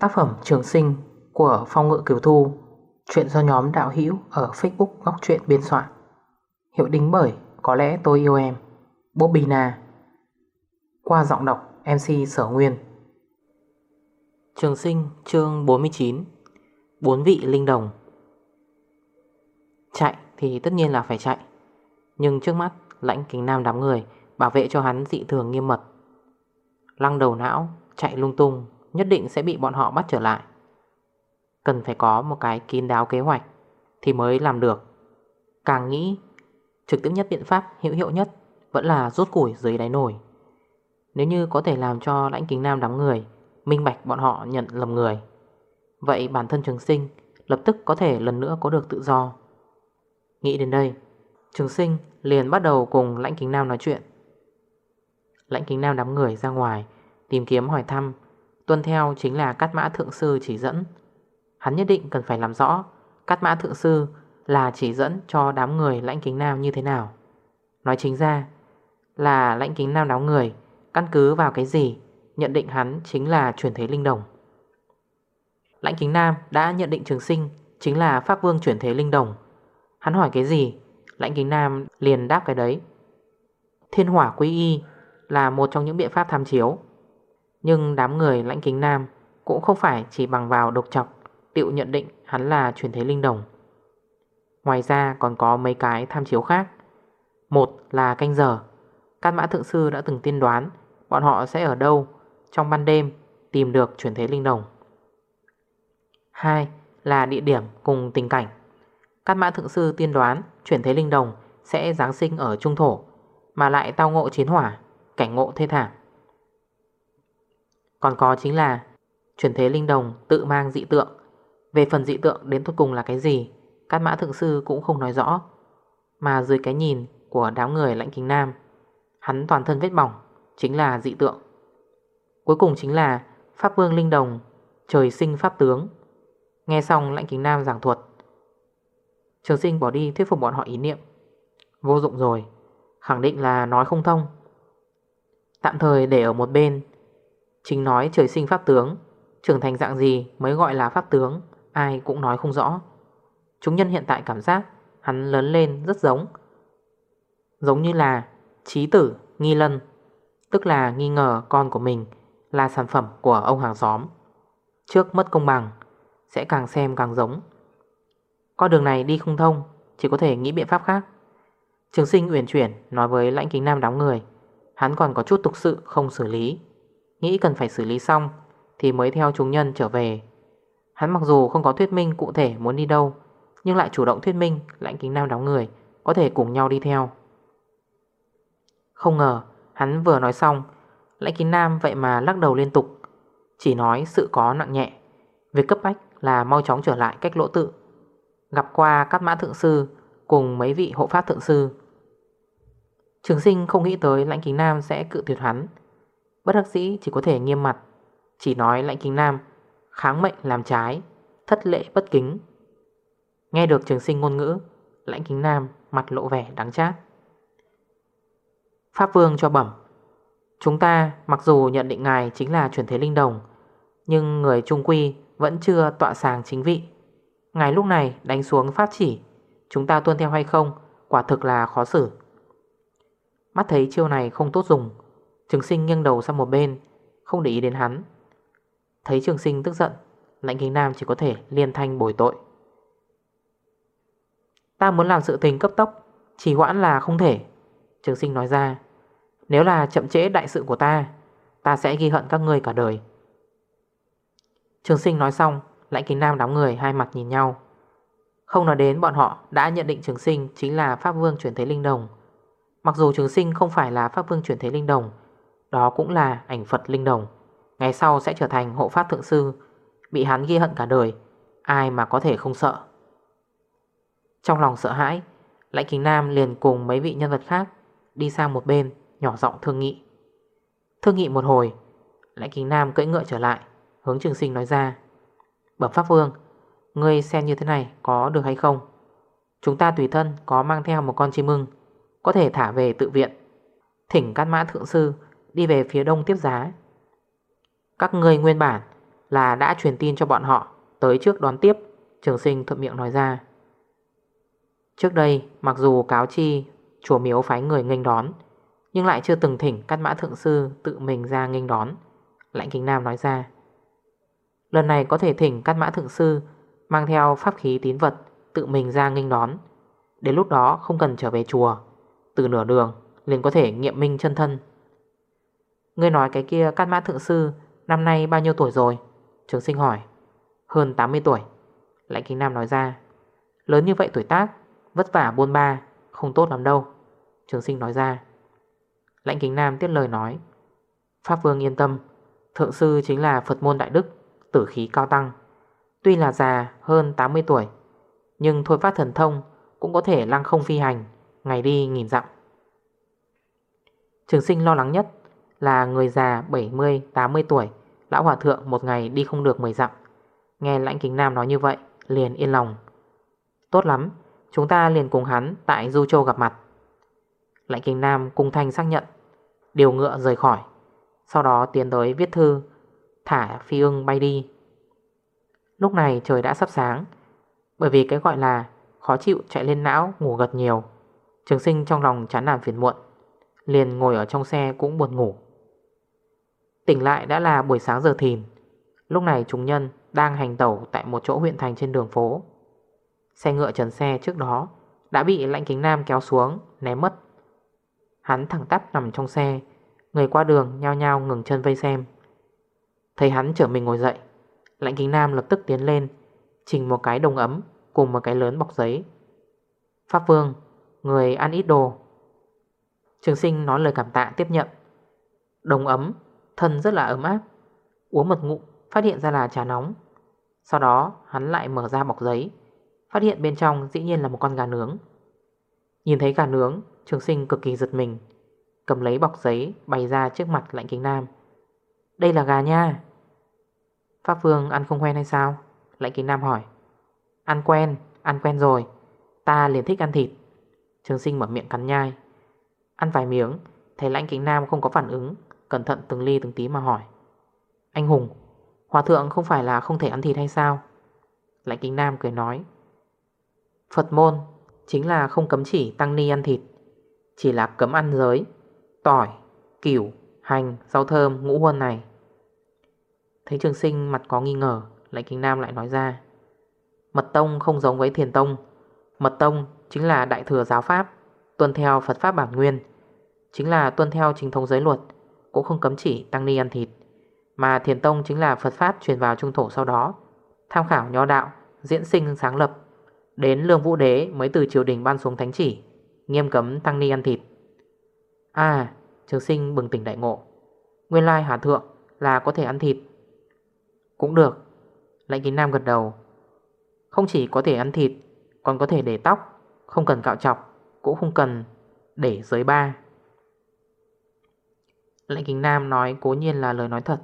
Tác phẩm Trường Sinh của Phong Ngự Kiều Thu, Chuyện do nhóm đạo hữu ở Facebook Góc Chuyện biên soạn. Hiệu đính bởi Có lẽ tôi yêu em Bobina Qua giọng đọc MC Sở Nguyên. Trường Sinh, chương 49 Bốn vị linh đồng. Chạy thì tất nhiên là phải chạy, Nhưng trước mắt lãnh kính nam đám người Bảo vệ cho hắn dị thường nghiêm mật. Lăng đầu não, Chạy lung tung. Nhất định sẽ bị bọn họ bắt trở lại. Cần phải có một cái kín đáo kế hoạch Thì mới làm được. Càng nghĩ, Trực tiếp nhất biện pháp hữu hiệu nhất Vẫn là rút củi dưới đáy nổi Nếu như có thể làm cho lãnh kính nam đám người Minh bạch bọn họ nhận lầm người, Vậy bản thân trường sinh Lập tức có thể lần nữa có được tự do. Nghĩ đến đây, Trường sinh liền bắt đầu cùng lãnh kính nam nói chuyện. Lãnh kính nam đám người ra ngoài Tìm kiếm hỏi thăm Tuân theo chính là Cát Mã Thượng Sư chỉ dẫn. Hắn nhất định cần phải làm rõ Cát Mã Thượng Sư là chỉ dẫn cho đám người lãnh kính nam như thế nào. Nói chính ra là lãnh kính nam đám người, Căn cứ vào cái gì Nhận định hắn chính là chuyển thế linh đồng. Lãnh kính nam đã nhận định trường sinh Chính là Pháp Vương chuyển thế linh đồng. Hắn hỏi cái gì? Lãnh kính nam liền đáp cái đấy. Thiên hỏa quý y Là một trong những biện pháp tham chiếu. Nhưng đám người lãnh kính nam Cũng không phải chỉ bằng vào độc chọc Tiệu nhận định hắn là chuyển thế linh đồng. Ngoài ra còn có mấy cái tham chiếu khác. Một là canh giờ. Cát mã thượng sư đã từng tiên đoán Bọn họ sẽ ở đâu Trong ban đêm tìm được chuyển thế linh đồng. Hai là địa điểm cùng tình cảnh. Cát mã thượng sư tiên đoán Chuyển thế linh đồng sẽ giáng sinh ở trung thổ, Mà lại tao ngộ chiến hỏa, Cảnh ngộ thê thảm. Còn có chính là Chuyển thế linh đồng tự mang dị tượng. Về phần dị tượng đến cuối cùng là cái gì, Cát mã thượng sư cũng không nói rõ. Mà dưới cái nhìn của đám người lãnh kính nam, Hắn toàn thân vết bỏng Chính là dị tượng. Cuối cùng chính là Pháp vương linh đồng, Trời sinh pháp tướng. Nghe xong lãnh kính nam giảng thuật, Trường sinh bỏ đi thuyết phục bọn họ ý niệm. Vô dụng rồi, Khẳng định là nói không thông. Tạm thời để ở một bên Chính nói trời sinh pháp tướng. Trưởng thành dạng gì mới gọi là pháp tướng, Ai cũng nói không rõ. Chúng nhân hiện tại cảm giác, Hắn lớn lên rất giống. Giống như là trí tử, nghi lân, Tức là nghi ngờ con của mình Là sản phẩm của ông hàng xóm. Trước mất công bằng, Sẽ càng xem càng giống. Con đường này đi không thông, Chỉ có thể nghĩ biện pháp khác. Trường sinh uyển chuyển nói với lãnh kính nam đóng người, Hắn còn có chút tục sự không xử lý. Nghĩ cần phải xử lý xong, Thì mới theo chúng nhân trở về. Hắn mặc dù không có thuyết minh cụ thể muốn đi đâu, Nhưng lại chủ động thuyết minh Lãnh kính nam đóng người Có thể cùng nhau đi theo. Không ngờ, hắn vừa nói xong, Lãnh kính nam vậy mà lắc đầu liên tục, Chỉ nói sự có nặng nhẹ. Việc cấp bách là mau chóng trở lại cách lỗ tự, Gặp qua các mã thượng sư Cùng mấy vị hộ pháp thượng sư. Trường sinh không nghĩ tới lãnh kính nam sẽ cự tuyệt hắn. Bất đắc sĩ chỉ có thể nghiêm mặt, Chỉ nói lãnh kính nam, Kháng mệnh làm trái, Thất lệ bất kính. Nghe được trường sinh ngôn ngữ, Lãnh kính nam mặt lộ vẻ đáng chát. Pháp vương cho bẩm, Chúng ta mặc dù nhận định ngài chính là chuyển thế linh đồng, Nhưng người trung quy vẫn chưa tọa sàng chính vị. Ngài lúc này đánh xuống pháp chỉ, Chúng ta tuân theo hay không, Quả thực là khó xử. Mắt thấy chiêu này không tốt dùng Trường sinh nghiêng đầu sang một bên, Không để ý đến hắn. Thấy trường sinh tức giận, Lãnh kính nam chỉ có thể liên thanh bồi tội. Ta muốn làm sự tình cấp tốc Chỉ hoãn là không thể. Trường sinh nói ra. Nếu là chậm trễ đại sự của ta Ta sẽ ghi hận các ngươi cả đời. Trường sinh nói xong, Lãnh kính nam đóng người hai mặt nhìn nhau. Không nói đến bọn họ đã nhận định trường sinh Chính là Pháp Vương chuyển thế linh đồng. Mặc dù trường sinh không phải là Pháp Vương chuyển thế linh đồng đó cũng là ảnh Phật linh đồng. Ngày sau sẽ trở thành hộ pháp thượng sư. Bị hắn ghi hận cả đời, Ai mà có thể không sợ? Trong lòng sợ hãi, Lãnh Kính Nam liền cùng mấy vị nhân vật khác Đi sang một bên, Nhỏ giọng thương nghị. Thương nghị một hồi, Lãnh Kính Nam cưỡi ngựa trở lại, Hướng trường sinh nói ra. Bẩm Pháp Vương, Ngươi xem như thế này có được hay không? Chúng ta tùy thân có mang theo một con chim mưng Có thể thả về tự viện. Thỉnh Cát Mã Thượng Sư Đi về phía đông tiếp giá. Các người nguyên bản Là đã truyền tin cho bọn họ Tới trước đón tiếp, Trường sinh thuận miệng nói ra. Trước đây, mặc dù cáo chi Chùa miếu phái người nghênh đón, Nhưng lại chưa từng thỉnh cắt mã thượng sư Tự mình ra nghênh đón, Lãnh kính nam nói ra. Lần này có thể thỉnh cắt mã thượng sư Mang theo pháp khí tín vật Tự mình ra nghênh đón. Đến lúc đó không cần trở về chùa, Từ nửa đường liền có thể nghiệm minh chân thân. Ngươi nói cái kia Cát Mã Thượng Sư, Năm nay bao nhiêu tuổi rồi? Trường sinh hỏi. Hơn 80 tuổi. Lãnh Kính Nam nói ra. Lớn như vậy tuổi tác, Vất vả buôn ba, Không tốt lắm đâu. Trường sinh nói ra. Lãnh Kính Nam tiết lời nói. Pháp Vương yên tâm, Thượng sư chính là Phật môn Đại Đức, Tử khí cao tăng. Tuy là già, hơn 80 tuổi, Nhưng thôi phát thần thông Cũng có thể lăng không phi hành, Ngày đi nghìn dặm. Trường sinh lo lắng nhất là người già 70-80 tuổi, Lão hòa thượng một ngày đi không được 10 dặm. Nghe lãnh kính nam nói như vậy, Liền yên lòng. Tốt lắm, Chúng ta liền cùng hắn tại Du Châu gặp mặt. Lãnh kính nam cung thanh xác nhận, Điều ngựa rời khỏi, Sau đó tiến tới viết thư, Thả phi ưng bay đi. Lúc này trời đã sắp sáng, Bởi vì cái gọi là Khó chịu chạy lên não, ngủ gật nhiều. Trường sinh trong lòng chán nản phiền muộn, Liền ngồi ở trong xe cũng buồn ngủ. Tỉnh lại đã là buổi sáng giờ thìn. Lúc này chúng nhân đang hành tẩu tại một chỗ huyện thành trên đường phố. Xe ngựa trần xe trước đó Đã bị lãnh kính nam kéo xuống, Ném mất. Hắn thẳng tắp nằm trong xe, Người qua đường nhao nhao ngừng chân vây xem. Thấy hắn trở mình ngồi dậy, Lãnh kính nam lập tức tiến lên Trình một cái đồng ấm Cùng một cái lớn bọc giấy. Pháp vương, Người ăn ít đồ. Trường sinh nói lời cảm tạ tiếp nhận. Đồng ấm Thân rất là ấm áp Uống một ngụm phát hiện ra là trà nóng. Sau đó hắn lại mở ra bọc giấy Phát hiện bên trong dĩ nhiên là một con gà nướng. Nhìn thấy gà nướng Trường sinh cực kỳ giật mình Cầm lấy bọc giấy bày ra trước mặt lạnh kính nam. Đây là gà nha. Pháp Vương ăn không quen hay sao? Lạnh kính nam hỏi. Ăn quen, ăn quen rồi Ta liền thích ăn thịt. Trường sinh mở miệng cắn nhai. Ăn vài miếng. Thấy lãnh kính nam không có phản ứng Cẩn thận từng ly từng tí mà hỏi. Anh Hùng Hòa thượng không phải là không thể ăn thịt hay sao? Lãnh kính nam cười nói. Phật môn Chính là không cấm chỉ tăng ni ăn thịt Chỉ là cấm ăn giới Tỏi, cửu, hành, rau thơm, ngũ huân này. Thấy trường sinh mặt có nghi ngờ Lãnh kính nam lại nói ra. Mật tông không giống với thiền tông. Mật tông chính là đại thừa giáo pháp Tuân theo Phật Pháp bản nguyên Chính là tuân theo chính thống giới luật. Cũng không cấm chỉ tăng ni ăn thịt, Mà thiền tông chính là Phật Pháp truyền vào trung thổ sau đó. Tham khảo nho đạo, Diễn sinh sáng lập, Đến lương vũ đế mới từ triều đình ban xuống thánh chỉ, Nghiêm cấm tăng ni ăn thịt. À Trường sinh bừng tỉnh đại ngộ. Nguyên lai hà thượng là có thể ăn thịt. Cũng được. Lãnh kính nam gật đầu. Không chỉ có thể ăn thịt, Còn có thể để tóc, Không cần cạo chọc cũng không cần để dưới ba. Lệnh kính nam nói cố nhiên là lời nói thật.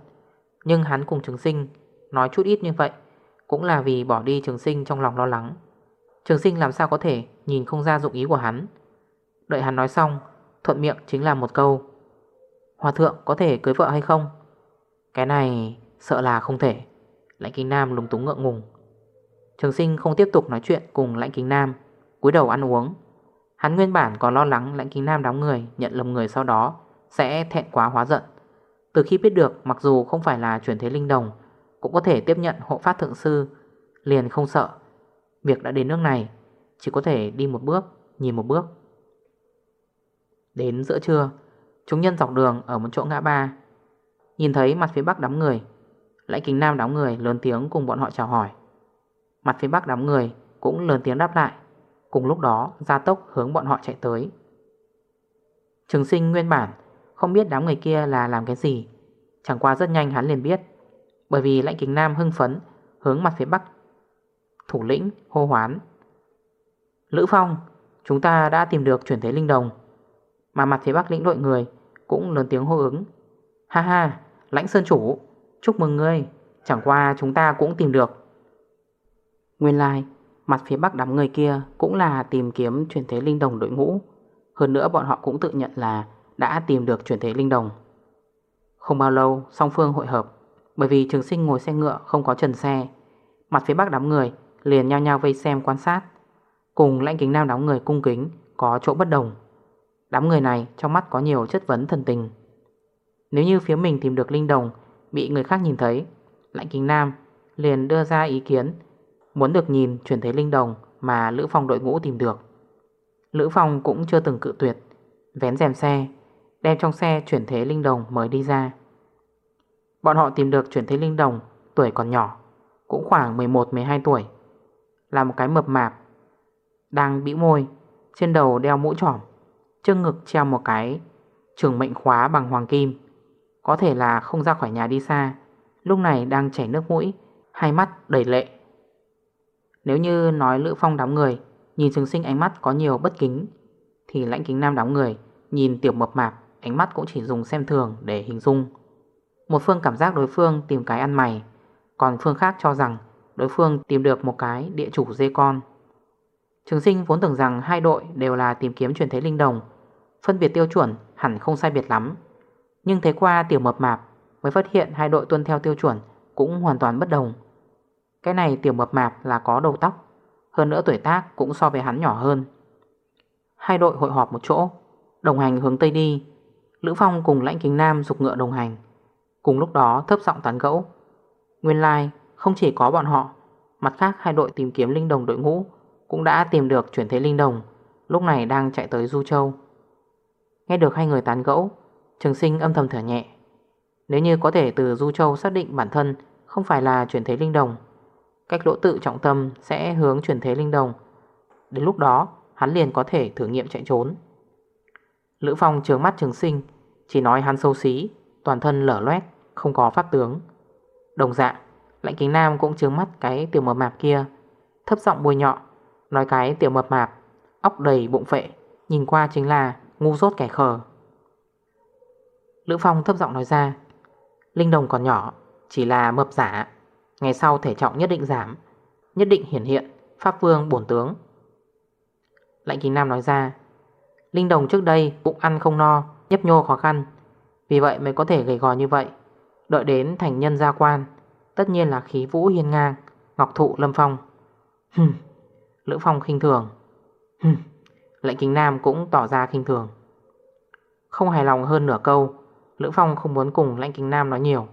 Nhưng hắn cùng trường sinh Nói chút ít như vậy Cũng là vì bỏ đi trường sinh trong lòng lo lắng. Trường sinh làm sao có thể Nhìn không ra dụng ý của hắn? Đợi hắn nói xong, Thuận miệng chính là một câu, Hòa thượng có thể cưới vợ hay không? Cái này sợ là không thể. Lãnh kính nam lúng túng ngượng ngùng. Trường sinh không tiếp tục nói chuyện cùng lãnh kính nam, cúi đầu ăn uống. Hắn nguyên bản còn lo lắng lãnh kính nam đóng người Nhận lầm người sau đó sẽ thẹn quá hóa giận. Từ khi biết được, mặc dù không phải là chuyển thế linh đồng, Cũng có thể tiếp nhận hộ pháp thượng sư, Liền không sợ. Việc đã đến nước này, Chỉ có thể đi một bước, Nhìn một bước. Đến giữa trưa, Chúng nhân dọc đường ở một chỗ ngã ba. Nhìn thấy mặt phía bắc đám người, Lãnh kính nam đám người lớn tiếng cùng bọn họ chào hỏi. Mặt phía bắc đám người cũng lớn tiếng đáp lại, Cùng lúc đó gia tốc hướng bọn họ chạy tới. Trường sinh nguyên bản không biết đám người kia là làm cái gì. Chẳng qua rất nhanh hắn liền biết Bởi vì lãnh kính nam hưng phấn Hướng mặt phía bắc. Thủ lĩnh hô hoán. Lữ Phong Chúng ta đã tìm được chuyển thế linh đồng. Mà mặt phía bắc lĩnh đội người Cũng lớn tiếng hô ứng. Ha ha lãnh sơn chủ Chúc mừng ngươi Chẳng qua chúng ta cũng tìm được. Nguyên lai like, Mặt phía bắc đám người kia cũng là tìm kiếm chuyển thế linh đồng đội ngũ. Hơn nữa bọn họ cũng tự nhận là đã tìm được chuyển thế linh đồng. Không bao lâu, song phương hội hợp, Bởi vì trường sinh ngồi xe ngựa không có trần xe. Mặt phía bắc đám người liền nhau nhau vây xem quan sát. Cùng lãnh kính nam đám người cung kính Có chỗ bất đồng. Đám người này trong mắt có nhiều chất vấn thần tình. Nếu như phía mình tìm được linh đồng Bị người khác nhìn thấy, Lãnh kính nam liền đưa ra ý kiến Muốn được nhìn chuyển thế linh đồng Mà Lữ Phong đội ngũ tìm được. Lữ Phong cũng chưa từng cự tuyệt, Vén rèm xe Đem trong xe chuyển thế linh đồng mới đi ra. Bọn họ tìm được chuyển thế linh đồng Tuổi còn nhỏ, Cũng khoảng 11-12 tuổi, Là một cái mập mạp, Đang bĩu môi, Trên đầu đeo mũ trỏm Trước ngực treo một cái trường mệnh khóa bằng hoàng kim, Có thể là không ra khỏi nhà đi xa, Lúc này đang chảy nước mũi, Hai mắt đầy lệ. Nếu như nói Lữ Phong đám người, Nhìn trường sinh ánh mắt có nhiều bất kính, Thì lãnh kính nam đám người Nhìn tiểu mập mạp Ánh mắt cũng chỉ dùng xem thường để hình dung. Một phương cảm giác đối phương tìm cái ăn mày, Còn phương khác cho rằng Đối phương tìm được một cái địa chủ dê con. Trường sinh vốn tưởng rằng hai đội đều là tìm kiếm truyền thế linh đồng, Phân biệt tiêu chuẩn hẳn không sai biệt lắm. Nhưng thấy qua tiểu mập mạp Mới phát hiện hai đội tuân theo tiêu chuẩn Cũng hoàn toàn bất đồng. Cái này tiểu mập mạp là có đầu tóc, Hơn nữa tuổi tác cũng so với hắn nhỏ hơn. Hai đội hội họp một chỗ, Đồng hành hướng Tây đi Lữ Phong cùng lãnh kính Nam dục ngựa đồng hành. Cùng lúc đó thấp giọng tán gẫu Nguyên lai like, không chỉ có bọn họ Mặt khác hai đội tìm kiếm linh đồng đội ngũ Cũng đã tìm được chuyển thế linh đồng Lúc này đang chạy tới Du Châu. Nghe được hai người tán gẫu Trường sinh âm thầm thở nhẹ. Nếu như có thể từ Du Châu xác định bản thân Không phải là chuyển thế linh đồng Cách lỗ tự trọng tâm sẽ hướng chuyển thế linh đồng. Đến lúc đó hắn liền có thể thử nghiệm chạy trốn. Lữ Phong trường mắt trường sinh chỉ nói hắn sâu xí, Toàn thân lở loét, Không có pháp tướng. Đồng dạng Lãnh kính nam cũng trướng mắt cái tiểu mập mạp kia. Thấp giọng bùi nhọ, Nói cái tiểu mập mạp, Óc đầy bụng phệ, Nhìn qua chính là ngu dốt kẻ khờ. Lữ Phong thấp giọng nói ra, Linh đồng còn nhỏ, Chỉ là mập giả, Ngày sau thể trọng nhất định giảm, Nhất định hiển hiện, Pháp vương bổn tướng. Lãnh kính nam nói ra, Linh đồng trước đây cũng ăn không no Nhấp nhô khó khăn. Vì vậy mới có thể gầy gò như vậy. Đợi đến thành nhân gia quan, Tất nhiên là khí vũ hiên ngang, Ngọc thụ lâm phong. Hừm, Lữ phong khinh thường. Hừm, Lệnh kính nam cũng tỏ ra khinh thường. Không hài lòng hơn nửa câu, Lữ phong không muốn cùng lãnh kính nam nói nhiều,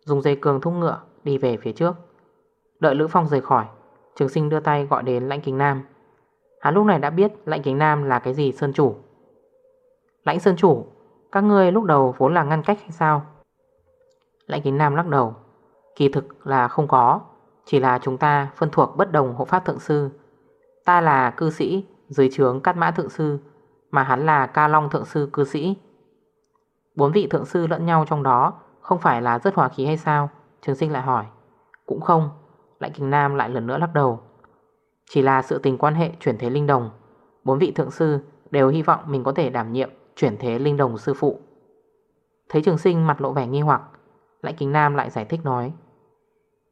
Dùng dây cường thúc ngựa đi về phía trước. Đợi Lữ Phong rời khỏi, Trường sinh đưa tay gọi đến lãnh kính nam. Hắn lúc này đã biết lãnh kính nam là cái gì Sơn Chủ. Lãnh Sơn Chủ các ngươi lúc đầu vốn là ngăn cách hay sao? Lãnh kính nam lắc đầu. Kỳ thực là không có, Chỉ là chúng ta phân thuộc bất đồng hộ pháp thượng sư. Ta là cư sĩ Dưới trướng cát mã thượng sư, Mà hắn là ca long thượng sư cư sĩ. Bốn vị thượng sư lẫn nhau trong đó Không phải là rất hòa khí hay sao? Trường sinh lại hỏi. Cũng không, Lãnh kính nam lại lần nữa lắc đầu. Chỉ là sự tình quan hệ chuyển thế linh đồng, Bốn vị thượng sư đều hy vọng mình có thể đảm nhiệm Chuyển thế linh đồng sư phụ. Thấy trường sinh mặt lộ vẻ nghi hoặc, Lãnh kính nam lại giải thích nói,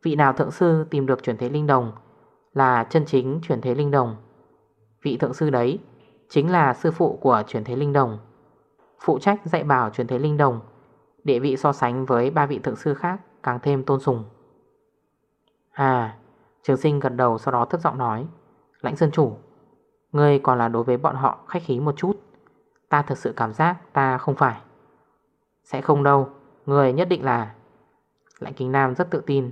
Vị nào thượng sư tìm được chuyển thế linh đồng Là chân chính chuyển thế linh đồng. Vị thượng sư đấy Chính là sư phụ của chuyển thế linh đồng. Phụ trách dạy bảo chuyển thế linh đồng, Địa vị so sánh với ba vị thượng sư khác Càng thêm tôn sùng. À Trường sinh gật đầu sau đó thấp giọng nói, Lãnh Sơn Chủ, Ngươi còn là đối với bọn họ khách khí một chút. Ta thực sự cảm giác ta không phải. Sẽ không đâu, Người nhất định là. Lãnh Kính Nam rất tự tin.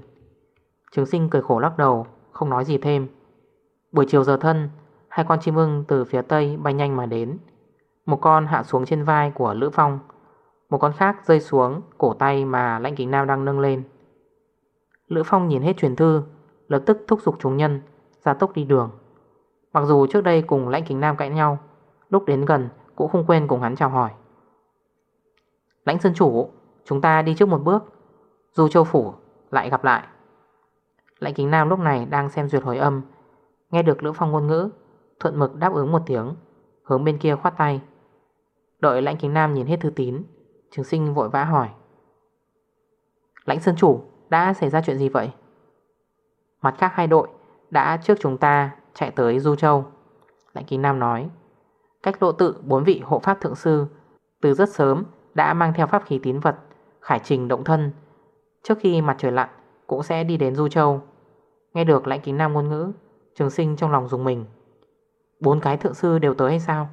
Trường sinh cười khổ lắc đầu, Không nói gì thêm. Buổi chiều giờ thân, Hai con chim ưng từ phía tây bay nhanh mà đến. Một con hạ xuống trên vai của Lữ Phong, Một con khác rơi xuống cổ tay mà lãnh kính nam đang nâng lên. Lữ Phong nhìn hết truyền thư, Lập tức thúc giục chúng nhân Ra tốc đi đường. Mặc dù trước đây cùng lãnh kính nam cãi nhau, Lúc đến gần cũng không quên cùng hắn chào hỏi. Lãnh sơn chủ, Chúng ta đi trước một bước. Du châu phủ lại gặp lại. Lãnh kính nam lúc này đang xem duyệt hồi âm. Nghe được Lữ Phong ngôn ngữ, Thuận mực đáp ứng một tiếng, Hướng bên kia khoát tay. Đợi lãnh kính nam nhìn hết thư tín, Trường sinh vội vã hỏi. Lãnh sơn chủ, đã xảy ra chuyện gì vậy? Mặt khác hai đội đã trước chúng ta chạy tới Du Châu. Lãnh Kính Nam nói. Cách lộ tự bốn vị hộ pháp thượng sư, Từ rất sớm đã mang theo pháp khí tín vật, Khải trình động thân. Trước khi mặt trời lặn, Cũng sẽ đi đến Du Châu. Nghe được lãnh kính nam ngôn ngữ, Trường sinh trong lòng dùng mình. Bốn cái thượng sư đều tới hay sao?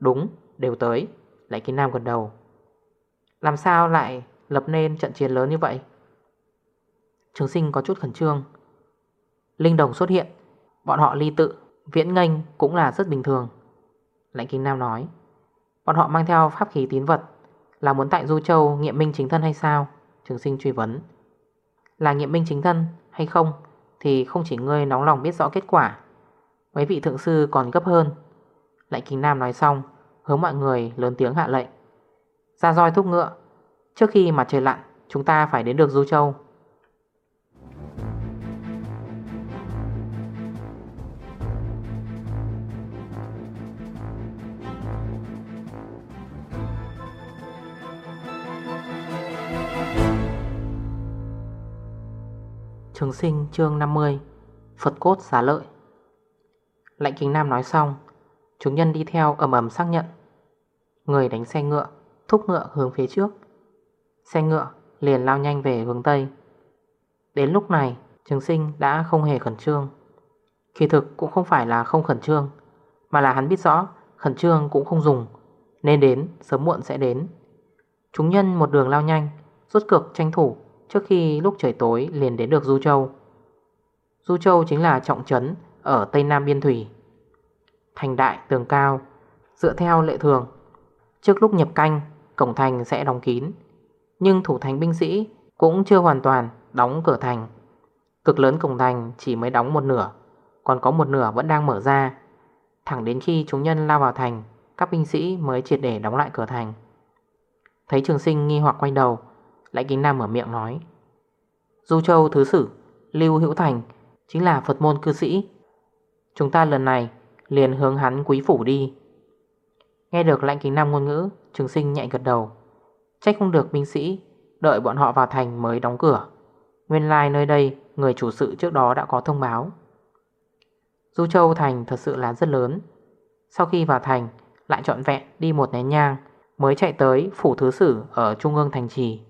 Đúng, đều tới, Lãnh kính nam gần đầu. Làm sao lại lập nên trận chiến lớn như vậy? Trường sinh có chút khẩn trương. Linh đồng xuất hiện, Bọn họ ly tự, Viễn nganh cũng là rất bình thường. Lãnh kinh nam nói. Bọn họ mang theo pháp khí tín vật, Là muốn tại Du Châu nghiệm minh chính thân hay sao? Trường sinh truy vấn. Là nghiệm minh chính thân hay không Thì không chỉ ngươi nóng lòng biết rõ kết quả, Mấy vị thượng sư còn gấp hơn. Lãnh kinh nam nói xong, Hướng mọi người lớn tiếng hạ lệnh. Ra roi thúc ngựa, Trước khi mặt trời lặn, Chúng ta phải đến được Du Châu. Trường sinh chương 50 Phật cốt giả lợi. Lạnh kính nam nói xong, Chúng nhân đi theo ầm ầm xác nhận. Người đánh xe ngựa, Thúc ngựa hướng phía trước. Xe ngựa liền lao nhanh về hướng Tây. Đến lúc này, Trường sinh đã không hề khẩn trương. Kỳ thực cũng không phải là không khẩn trương, Mà là hắn biết rõ Khẩn trương cũng không dùng, Nên đến sớm muộn sẽ đến. Chúng nhân một đường lao nhanh Rốt cực tranh thủ Trước khi lúc trời tối liền đến được Du Châu. Du Châu chính là trọng trấn Ở Tây Nam Biên Thủy. Thành đại, tường cao, Dựa theo lệ thường. Trước lúc nhập canh, Cổng thành sẽ đóng kín. Nhưng thủ thành binh sĩ Cũng chưa hoàn toàn đóng cửa thành. Cực lớn cổng thành chỉ mới đóng một nửa, Còn có một nửa vẫn đang mở ra. Thẳng đến khi chúng nhân lao vào thành, Các binh sĩ mới triệt để đóng lại cửa thành. Thấy trường sinh nghi hoặc quay đầu Lãnh kính nam mở miệng nói. Du Châu Thứ Sử, Lưu Hữu Thành Chính là Phật môn cư sĩ. Chúng ta lần này liền hướng hắn quý phủ đi. Nghe được lãnh kính nam ngôn ngữ, Trường sinh nhạy gật đầu. Trách không được binh sĩ, Đợi bọn họ vào thành mới đóng cửa. Nguyên lai like nơi đây Người chủ sự trước đó đã có thông báo. Du Châu Thành thật sự là rất lớn. Sau khi vào thành, Lại trọn vẹn đi một nén nhang, Mới chạy tới phủ thứ sử Ở trung ương thành trì.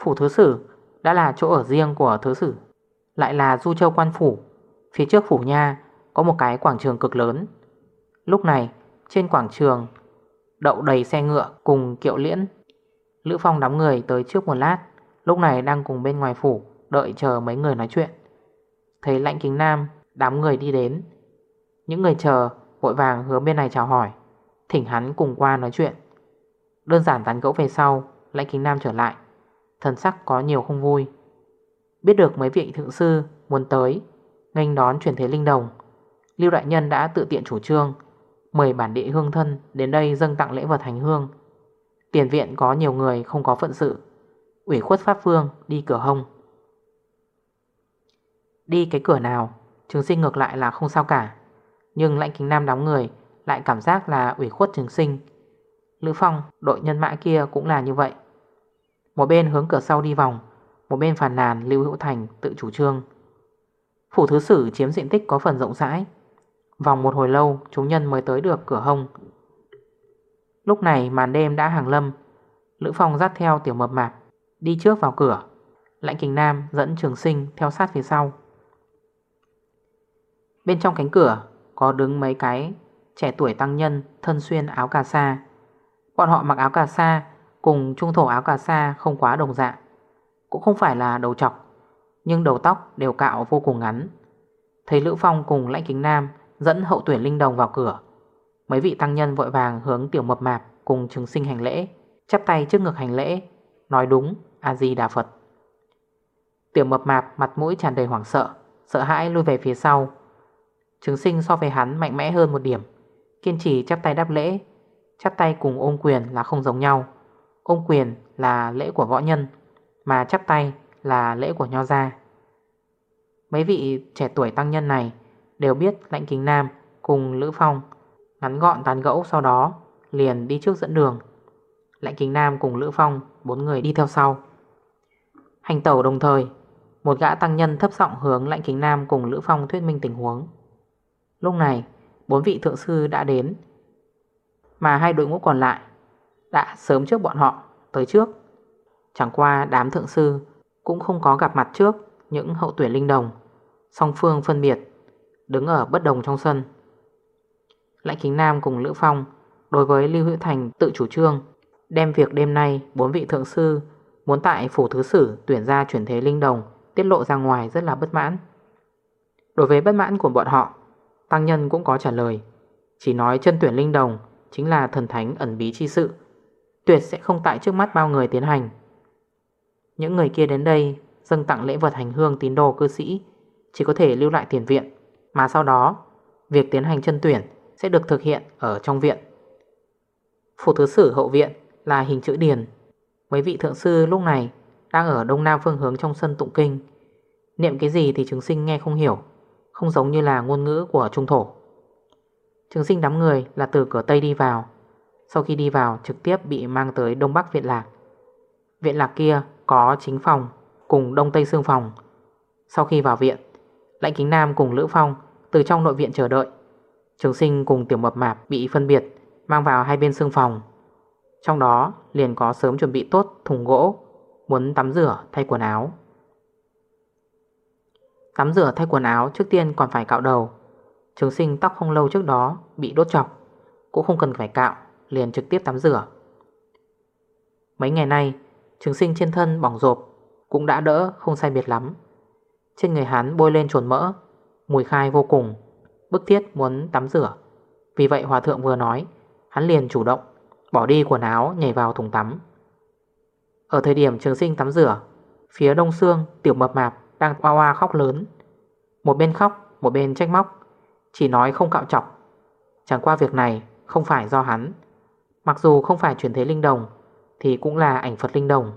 Phủ thứ sử đã là chỗ ở riêng của thứ sử, Lại là Du Châu quan phủ. Phía trước phủ nha có một cái quảng trường cực lớn. Lúc này, trên quảng trường, Đậu đầy xe ngựa cùng kiệu liễn. Lữ Phong đám người tới trước một lát, Lúc này đang cùng bên ngoài phủ Đợi chờ mấy người nói chuyện. Thấy lãnh kính nam, Đám người đi đến. Những người chờ vội vàng hướng bên này chào hỏi, Thỉnh hắn cùng qua nói chuyện. Đơn giản tán gẫu về sau, Lãnh kính nam trở lại. Thần sắc có nhiều không vui. Biết được mấy vị thượng sư muốn tới nganh đón chuyển thế linh đồng, Lưu Đại Nhân đã tự tiện chủ trương, Mời bản địa hương thân đến đây dâng tặng lễ vật hành hương. Tiền viện có nhiều người không có phận sự, Ủy khuất Pháp Phương đi cửa hông. Đi cái cửa nào, Trường sinh ngược lại là không sao cả, Nhưng lãnh kính nam đóng người Lại cảm giác là ủy khuất trường sinh. Lữ Phong, đội nhân mã kia cũng là như vậy một bên hướng cửa sau đi vòng, Một bên phản nàn Lưu Hữu Thành tự chủ trương. Phủ thứ sử chiếm diện tích có phần rộng rãi. Vòng một hồi lâu, Chúng nhân mới tới được cửa hông. Lúc này màn đêm đã hàng lâm. Lữ Phong dắt theo tiểu mập mạp, Đi trước vào cửa. Lãnh Kình Nam dẫn trường sinh theo sát phía sau. Bên trong cánh cửa Có đứng mấy cái Trẻ tuổi tăng nhân thân xuyên áo cà sa. Bọn họ mặc áo cà sa Cùng trung thổ áo cà sa không quá đồng dạng. Cũng không phải là đầu trọc Nhưng đầu tóc đều cạo vô cùng ngắn. Thấy Lữ Phong cùng Lãnh Kính Nam Dẫn hậu tuyển linh đồng vào cửa, Mấy vị tăng nhân vội vàng hướng tiểu mập mạp Cùng chứng sinh hành lễ, Chắp tay trước ngực hành lễ, Nói đúng, A-di-đà Phật. Tiểu mập mạp mặt mũi tràn đầy hoảng sợ Sợ hãi lui về phía sau. Chứng sinh so với hắn mạnh mẽ hơn một điểm, Kiên trì chắp tay đáp lễ, Chắp tay cùng ôm quyền là không giống nhau. Ôm quyền là lễ của võ nhân, Mà chắp tay là lễ của nho gia. Mấy vị trẻ tuổi tăng nhân này Đều biết lãnh kính nam cùng Lữ Phong, Ngắn gọn tán gẫu sau đó Liền đi trước dẫn đường. Lãnh kính nam cùng Lữ Phong, Bốn người đi theo sau. Hành tẩu đồng thời, Một gã tăng nhân thấp giọng hướng lãnh kính nam cùng Lữ Phong thuyết minh tình huống. Lúc này, Bốn vị thượng sư đã đến, Mà hai đội ngũ còn lại đã sớm trước bọn họ, tới trước. Chẳng qua đám thượng sư Cũng không có gặp mặt trước những hậu tuyển linh đồng, Song phương phân biệt, Đứng ở bất đồng trong sân. Lãnh Kính Nam cùng Lữ Phong Đối với Lưu Hữu Thành tự chủ trương, Đem việc đêm nay bốn vị thượng sư Muốn tại phủ thứ sử tuyển ra chuyển thế linh đồng Tiết lộ ra ngoài rất là bất mãn. Đối với bất mãn của bọn họ, Tăng nhân cũng có trả lời, Chỉ nói chân tuyển linh đồng Chính là thần thánh ẩn bí chi sự. Tuyệt sẽ không tại trước mắt bao người tiến hành. Những người kia đến đây, Dâng tặng lễ vật hành hương tín đồ cư sĩ, Chỉ có thể lưu lại tiền viện. Mà sau đó, Việc tiến hành chân tuyển Sẽ được thực hiện ở trong viện. Phủ thứ sử hậu viện Là hình chữ điền. Mấy vị thượng sư lúc này Đang ở đông nam phương hướng trong sân tụng kinh. Niệm cái gì thì trường sinh nghe không hiểu, Không giống như là ngôn ngữ của trung thổ. Trường sinh đám người là từ cửa Tây đi vào. Sau khi đi vào, trực tiếp bị mang tới Đông Bắc Viện Lạc. Viện Lạc kia có chính phòng cùng Đông Tây Sương phòng. Sau khi vào viện, Lãnh Kính Nam cùng Lữ Phong từ trong nội viện chờ đợi. Trường sinh cùng Tiểu Mập Mạp bị phân biệt, Mang vào hai bên sương phòng. Trong đó liền có sớm chuẩn bị tốt thùng gỗ, Muốn tắm rửa, thay quần áo. Tắm rửa, thay quần áo trước tiên còn phải cạo đầu. Trường sinh tóc không lâu trước đó Bị đốt chọc, Cũng không cần phải cạo. Liền trực tiếp tắm rửa. Mấy ngày nay, Trường sinh trên thân bỏng rộp, Cũng đã đỡ không sai biệt lắm. Trên người hắn bôi lên chuồn mỡ, Mùi khai vô cùng, Bức thiết muốn tắm rửa. Vì vậy hòa thượng vừa nói, Hắn liền chủ động Bỏ đi quần áo nhảy vào thùng tắm. Ở thời điểm trường sinh tắm rửa, Phía đông xương tiểu mập mạp Đang hoa hoa khóc lớn. Một bên khóc, một bên trách móc, chỉ nói không cạo chọc. Chẳng qua việc này không phải do hắn. Mặc dù không phải chuyển thế linh đồng, Thì cũng là ảnh Phật linh đồng.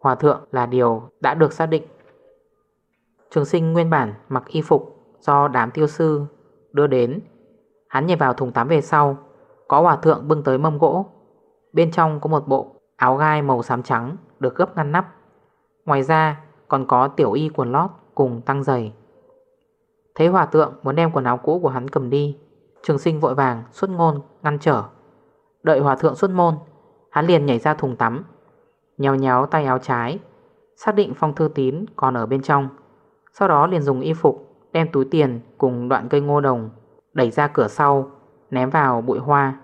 Hòa thượng là điều đã được xác định. Trường sinh nguyên bản mặc y phục Do đám tiêu sư đưa đến. Hắn nhảy vào thùng tắm về sau, Có hòa thượng bưng tới mâm gỗ. Bên trong có một bộ áo gai màu xám trắng Được gấp ngăn nắp. Ngoài ra còn có tiểu y quần lót cùng tăng giày. Thấy hòa thượng muốn đem quần áo cũ của hắn cầm đi, Trường sinh vội vàng xuất ngôn ngăn trở. Đợi hòa thượng xuất môn, Hắn liền nhảy ra thùng tắm, Nhéo nhéo tay áo trái, Xác định phong thư tín còn ở bên trong. Sau đó liền dùng y phục, Đem túi tiền cùng đoạn cây ngô đồng Đẩy ra cửa sau, Ném vào bụi hoa.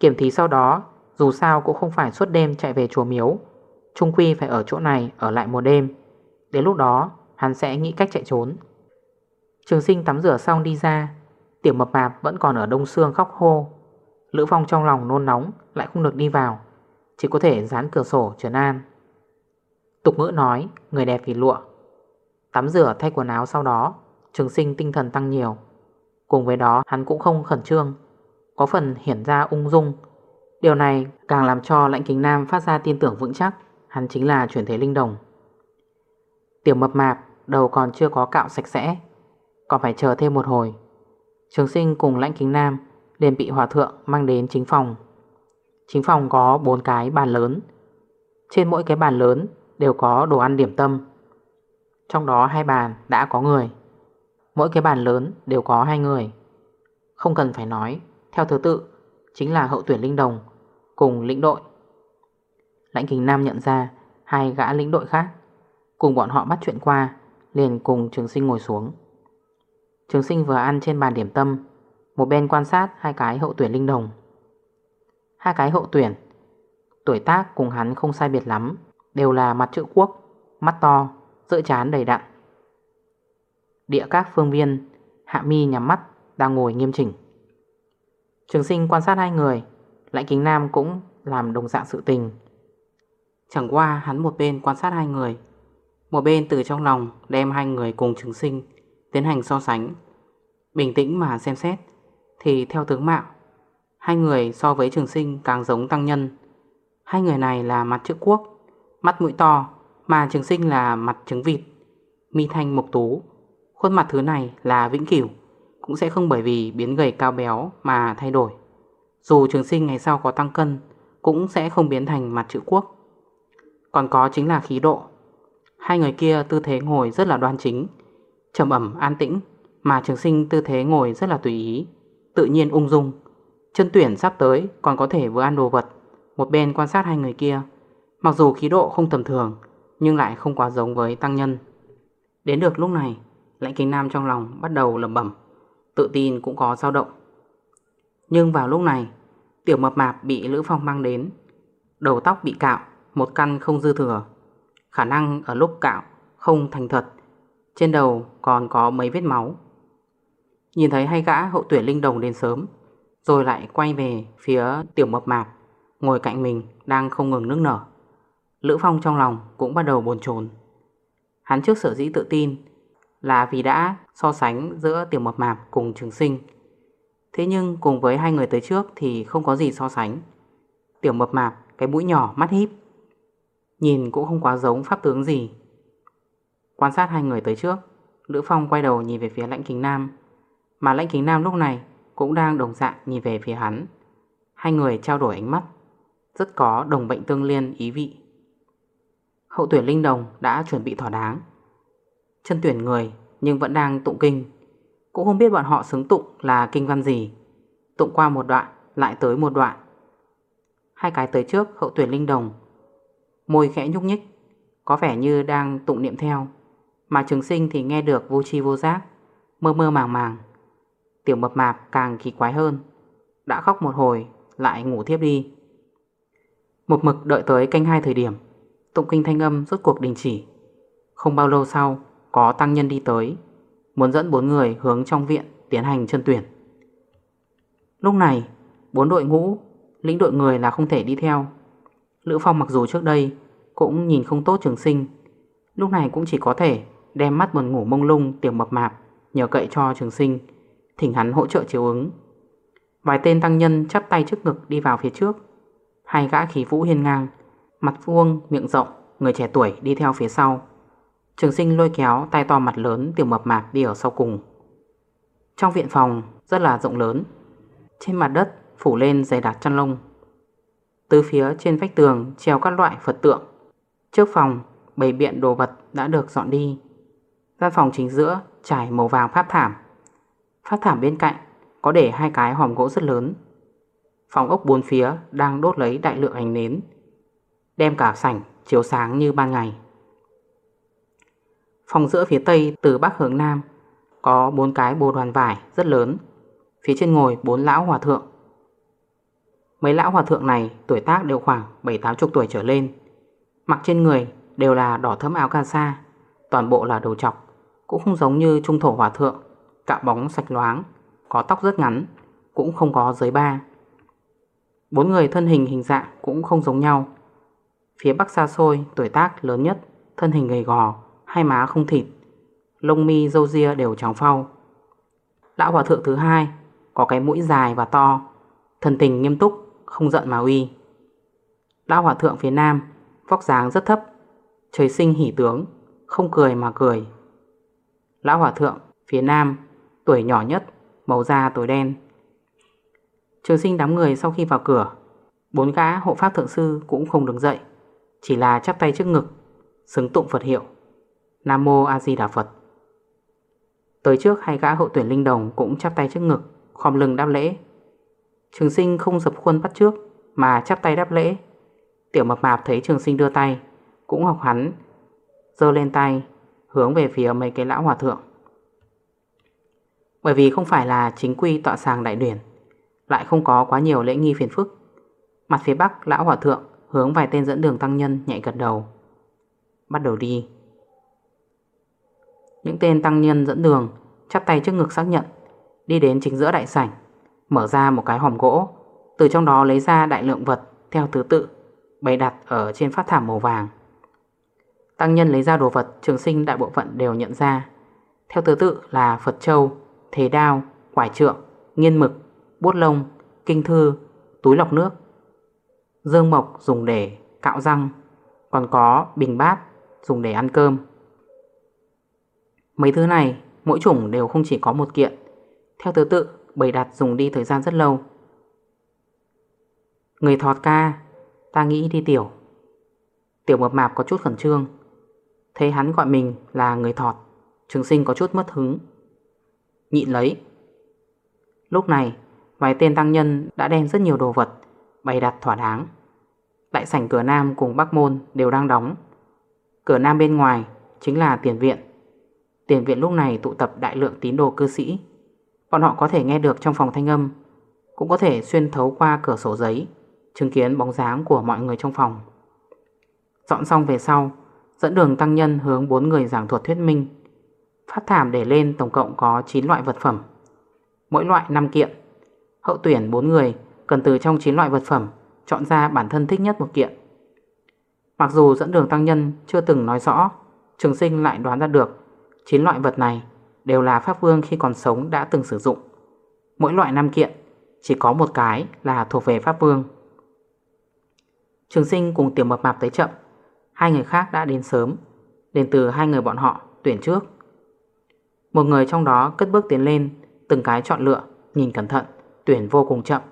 Kiểm thí sau đó, Dù sao cũng không phải suốt đêm chạy về chùa miếu, Trung Quy phải ở chỗ này Ở lại một đêm. Đến lúc đó, hắn sẽ nghĩ cách chạy trốn. Trường sinh tắm rửa xong đi ra, Tiểu mập mạp vẫn còn ở đông xương khóc hô. Lữ Phong trong lòng nôn nóng, Lại không được đi vào. Chỉ có thể dán cửa sổ trấn an. Tục ngữ nói, Người đẹp vì lụa. Tắm rửa, thay quần áo sau đó, Trường sinh tinh thần tăng nhiều. Cùng với đó, hắn cũng không khẩn trương. Có phần hiển ra ung dung. Điều này càng làm cho lãnh kính nam phát ra tin tưởng vững chắc, Hắn chính là chuyển thế linh đồng. Tiểu mập mạp, đầu còn chưa có cạo sạch sẽ, còn phải chờ thêm một hồi. Trường sinh cùng lãnh kính nam liền bị hòa thượng mang đến chính phòng. Chính phòng có 4 cái bàn lớn. Trên mỗi cái bàn lớn đều có đồ ăn điểm tâm. Trong đó hai bàn đã có người. Mỗi cái bàn lớn đều có hai người. Không cần phải nói, Theo thứ tự, Chính là hậu tuyển linh đồng Cùng lĩnh đội. Lãnh kính nam nhận ra Hai gã lĩnh đội khác, Cùng bọn họ bắt chuyện qua, Liền cùng trường sinh ngồi xuống. Trường sinh vừa ăn trên bàn điểm tâm một bên quan sát hai cái hậu tuyển linh đồng. Hai cái hậu tuyển Tuổi tác cùng hắn không sai biệt lắm Đều là mặt chữ quốc Mắt to, giữa chán đầy đặn. Địa các phương viên Hạ mi nhắm mắt Đang ngồi nghiêm chỉnh. Trường sinh quan sát hai người Lãnh kính nam cũng làm đồng dạng sự tình. Chẳng qua hắn một bên quan sát hai người Một bên từ trong lòng đem hai người cùng trường sinh Tiến hành so sánh Bình tĩnh mà xem xét. Thì theo tướng mạo, Hai người so với trường sinh càng giống tăng nhân. Hai người này là mặt chữ quốc, Mắt mũi to, Mà trường sinh là mặt trứng vịt, Mi thanh mộc tú. Khuôn mặt thứ này là vĩnh cửu, Cũng sẽ không bởi vì biến gầy cao béo mà thay đổi. Dù trường sinh ngày sau có tăng cân, Cũng sẽ không biến thành mặt chữ quốc. Còn có chính là khí độ. Hai người kia tư thế ngồi rất là đoan chính, trầm ẩm an tĩnh, Mà trường sinh tư thế ngồi rất là tùy ý. Tự nhiên ung dung. Chân tuyển sắp tới còn có thể vừa ăn đồ vật, Một bên quan sát hai người kia. Mặc dù khí độ không tầm thường, Nhưng lại không quá giống với tăng nhân. Đến được lúc này, Lãnh kính nam trong lòng bắt đầu lầm bẩm, Tự tin cũng có dao động. Nhưng vào lúc này, Tiểu mập mạp bị Lữ Phong mang đến. Đầu tóc bị cạo, Một căn không dư thừa. Khả năng ở lúc cạo không thành thật, Trên đầu còn có mấy vết máu. Nhìn thấy hai gã hậu tuyển linh đồng đến sớm, Rồi lại quay về phía tiểu mập mạp, Ngồi cạnh mình đang không ngừng nước nở. Lữ Phong trong lòng cũng bắt đầu buồn chồn. Hắn trước sở dĩ tự tin Là vì đã so sánh giữa tiểu mập mạp cùng trường sinh. Thế nhưng cùng với hai người tới trước thì không có gì so sánh. Tiểu mập mạp, cái mũi nhỏ mắt híp, Nhìn cũng không quá giống pháp tướng gì. Quan sát hai người tới trước, Lữ Phong quay đầu nhìn về phía lãnh kính nam. Mà lãnh kính nam lúc này Cũng đang đồng dạng nhìn về phía hắn. Hai người trao đổi ánh mắt, Rất có đồng bệnh tương liên ý vị. Hậu tuyển linh đồng đã chuẩn bị thỏa đáng. Chân tuyển người Nhưng vẫn đang tụng kinh. Cũng không biết bọn họ xứng tụng là kinh văn gì. Tụng qua một đoạn, Lại tới một đoạn. Hai cái tới trước hậu tuyển linh đồng. Môi khẽ nhúc nhích, Có vẻ như đang tụng niệm theo. Mà trường sinh thì nghe được vô chi vô giác, Mơ mơ màng màng. Tiểu mập mạp càng kỳ quái hơn. Đã khóc một hồi, Lại ngủ thiếp đi. Một mực đợi tới canh hai thời điểm, Tụng kinh thanh âm rốt cuộc đình chỉ. Không bao lâu sau, Có tăng nhân đi tới, Muốn dẫn bốn người hướng trong viện Tiến hành chân tuyển. Lúc này, Bốn đội ngũ, Lĩnh đội người là không thể đi theo. Lữ Phong mặc dù trước đây Cũng nhìn không tốt trường sinh, Lúc này cũng chỉ có thể đem mắt buồn ngủ mông lung tiểu mập mạp Nhờ cậy cho trường sinh Thỉnh hắn hỗ trợ chiếu ứng. Vài tên tăng nhân chắp tay trước ngực đi vào phía trước. Hai gã khí vũ hiên ngang Mặt vuông, miệng rộng Người trẻ tuổi đi theo phía sau. Trường sinh lôi kéo tay to mặt lớn Tiểu mập mạp đi ở sau cùng. Trong viện phòng rất là rộng lớn. Trên mặt đất phủ lên dày đặc chăn lông. Từ phía trên vách tường treo các loại Phật tượng. Trước phòng bầy biện đồ vật đã được dọn đi. Gian phòng chính giữa trải màu vàng pháp thảm phát thảm bên cạnh, có để hai cái hòm gỗ rất lớn. Phòng ốc bốn phía đang đốt lấy đại lượng ánh nến, Đem cả sảnh chiếu sáng như ban ngày. Phòng giữa phía tây từ bắc hướng nam Có bốn cái bồ đoàn vải rất lớn, Phía trên ngồi bốn lão hòa thượng. Mấy lão hòa thượng này tuổi tác đều khoảng 7-80 tuổi trở lên, Mặc trên người đều là đỏ thấm áo ca sa, Toàn bộ là đầu trọc Cũng không giống như trung thổ hòa thượng. Cạo bóng sạch loáng, Có tóc rất ngắn, Cũng không có giới ba. Bốn người thân hình hình dạng cũng không giống nhau. Phía bắc xa xôi, tuổi tác lớn nhất, Thân hình gầy gò, Hai má không thịt, Lông mi dâu ria đều trắng phau. Lão hòa thượng thứ hai Có cái mũi dài và to Thần tình nghiêm túc, không giận mà uy. Lão hòa thượng phía nam, Vóc dáng rất thấp, Trời sinh hỉ tướng, Không cười mà cười. Lão hòa thượng phía nam Tuổi nhỏ nhất, Màu da tối đen. Trường sinh đám người sau khi vào cửa, Bốn gã hộ pháp thượng sư cũng không đứng dậy, Chỉ là chắp tay trước ngực, Xứng tụng Phật hiệu. Nam Mô A Di Đà Phật. Tới trước, hai gã hộ tuyển linh đồng Cũng chắp tay trước ngực, Khom lưng đáp lễ. Trường sinh không dập khuôn bắt trước, Mà chắp tay đáp lễ. Tiểu mập mạp thấy trường sinh đưa tay, Cũng học hắn Dơ lên tay, Hướng về phía mấy cái lão hòa thượng. Bởi vì không phải là chính quy tọa sàng đại điển, Lại không có quá nhiều lễ nghi phiền phức. Mặt phía bắc, lão hòa thượng Hướng vài tên dẫn đường tăng nhân nhạy gật đầu. Bắt đầu đi. Những tên tăng nhân dẫn đường Chắp tay trước ngực xác nhận, Đi đến chính giữa đại sảnh, Mở ra một cái hòm gỗ, Từ trong đó lấy ra đại lượng vật Theo thứ tự, Bày đặt ở trên phát thảm màu vàng. Tăng nhân lấy ra đồ vật Trường sinh đại bộ phận đều nhận ra. Theo thứ tự là Phật Châu Thế đao, quải trượng, nghiên mực Bút lông, kinh thư Túi lọc nước. Dương mộc dùng để cạo răng Còn có bình bát dùng để ăn cơm. Mấy thứ này Mỗi chủng đều không chỉ có một kiện. Theo thứ tự bày đặt dùng đi thời gian rất lâu. Người thọt ca Ta nghĩ đi tiểu. Tiểu mập mạp có chút khẩn trương. Thấy hắn gọi mình là người thọt Trường sinh có chút mất hứng. Nhịn lấy. Lúc này, Vài tên tăng nhân đã đem rất nhiều đồ vật Bày đặt thỏa đáng. Đại sảnh cửa Nam cùng Bắc Môn đều đang đóng. Cửa nam bên ngoài chính là tiền viện. Tiền viện lúc này tụ tập đại lượng tín đồ cư sĩ. Bọn họ có thể nghe được trong phòng thanh âm, Cũng có thể xuyên thấu qua cửa sổ giấy, Chứng kiến bóng dáng của mọi người trong phòng. Dọn xong về sau, Dẫn đường tăng nhân hướng bốn người giảng thuật thuyết minh. Phát thảm để lên tổng cộng có 9 loại vật phẩm. Mỗi loại 5 kiện. Hậu tuyển 4 người, cần từ trong 9 loại vật phẩm, Chọn ra bản thân thích nhất một kiện. Mặc dù dẫn đường tăng nhân chưa từng nói rõ, Trường sinh lại đoán ra được 9 loại vật này đều là Pháp Vương khi còn sống đã từng sử dụng. Mỗi loại 5 kiện, chỉ có một cái là thuộc về Pháp Vương. Trường sinh cùng tiểu mập mạp tới chậm, Hai người khác đã đến sớm Đến từ hai người bọn họ tuyển trước. Một người trong đó cất bước tiến lên, Từng cái chọn lựa, Nhìn cẩn thận, Tuyển vô cùng chậm.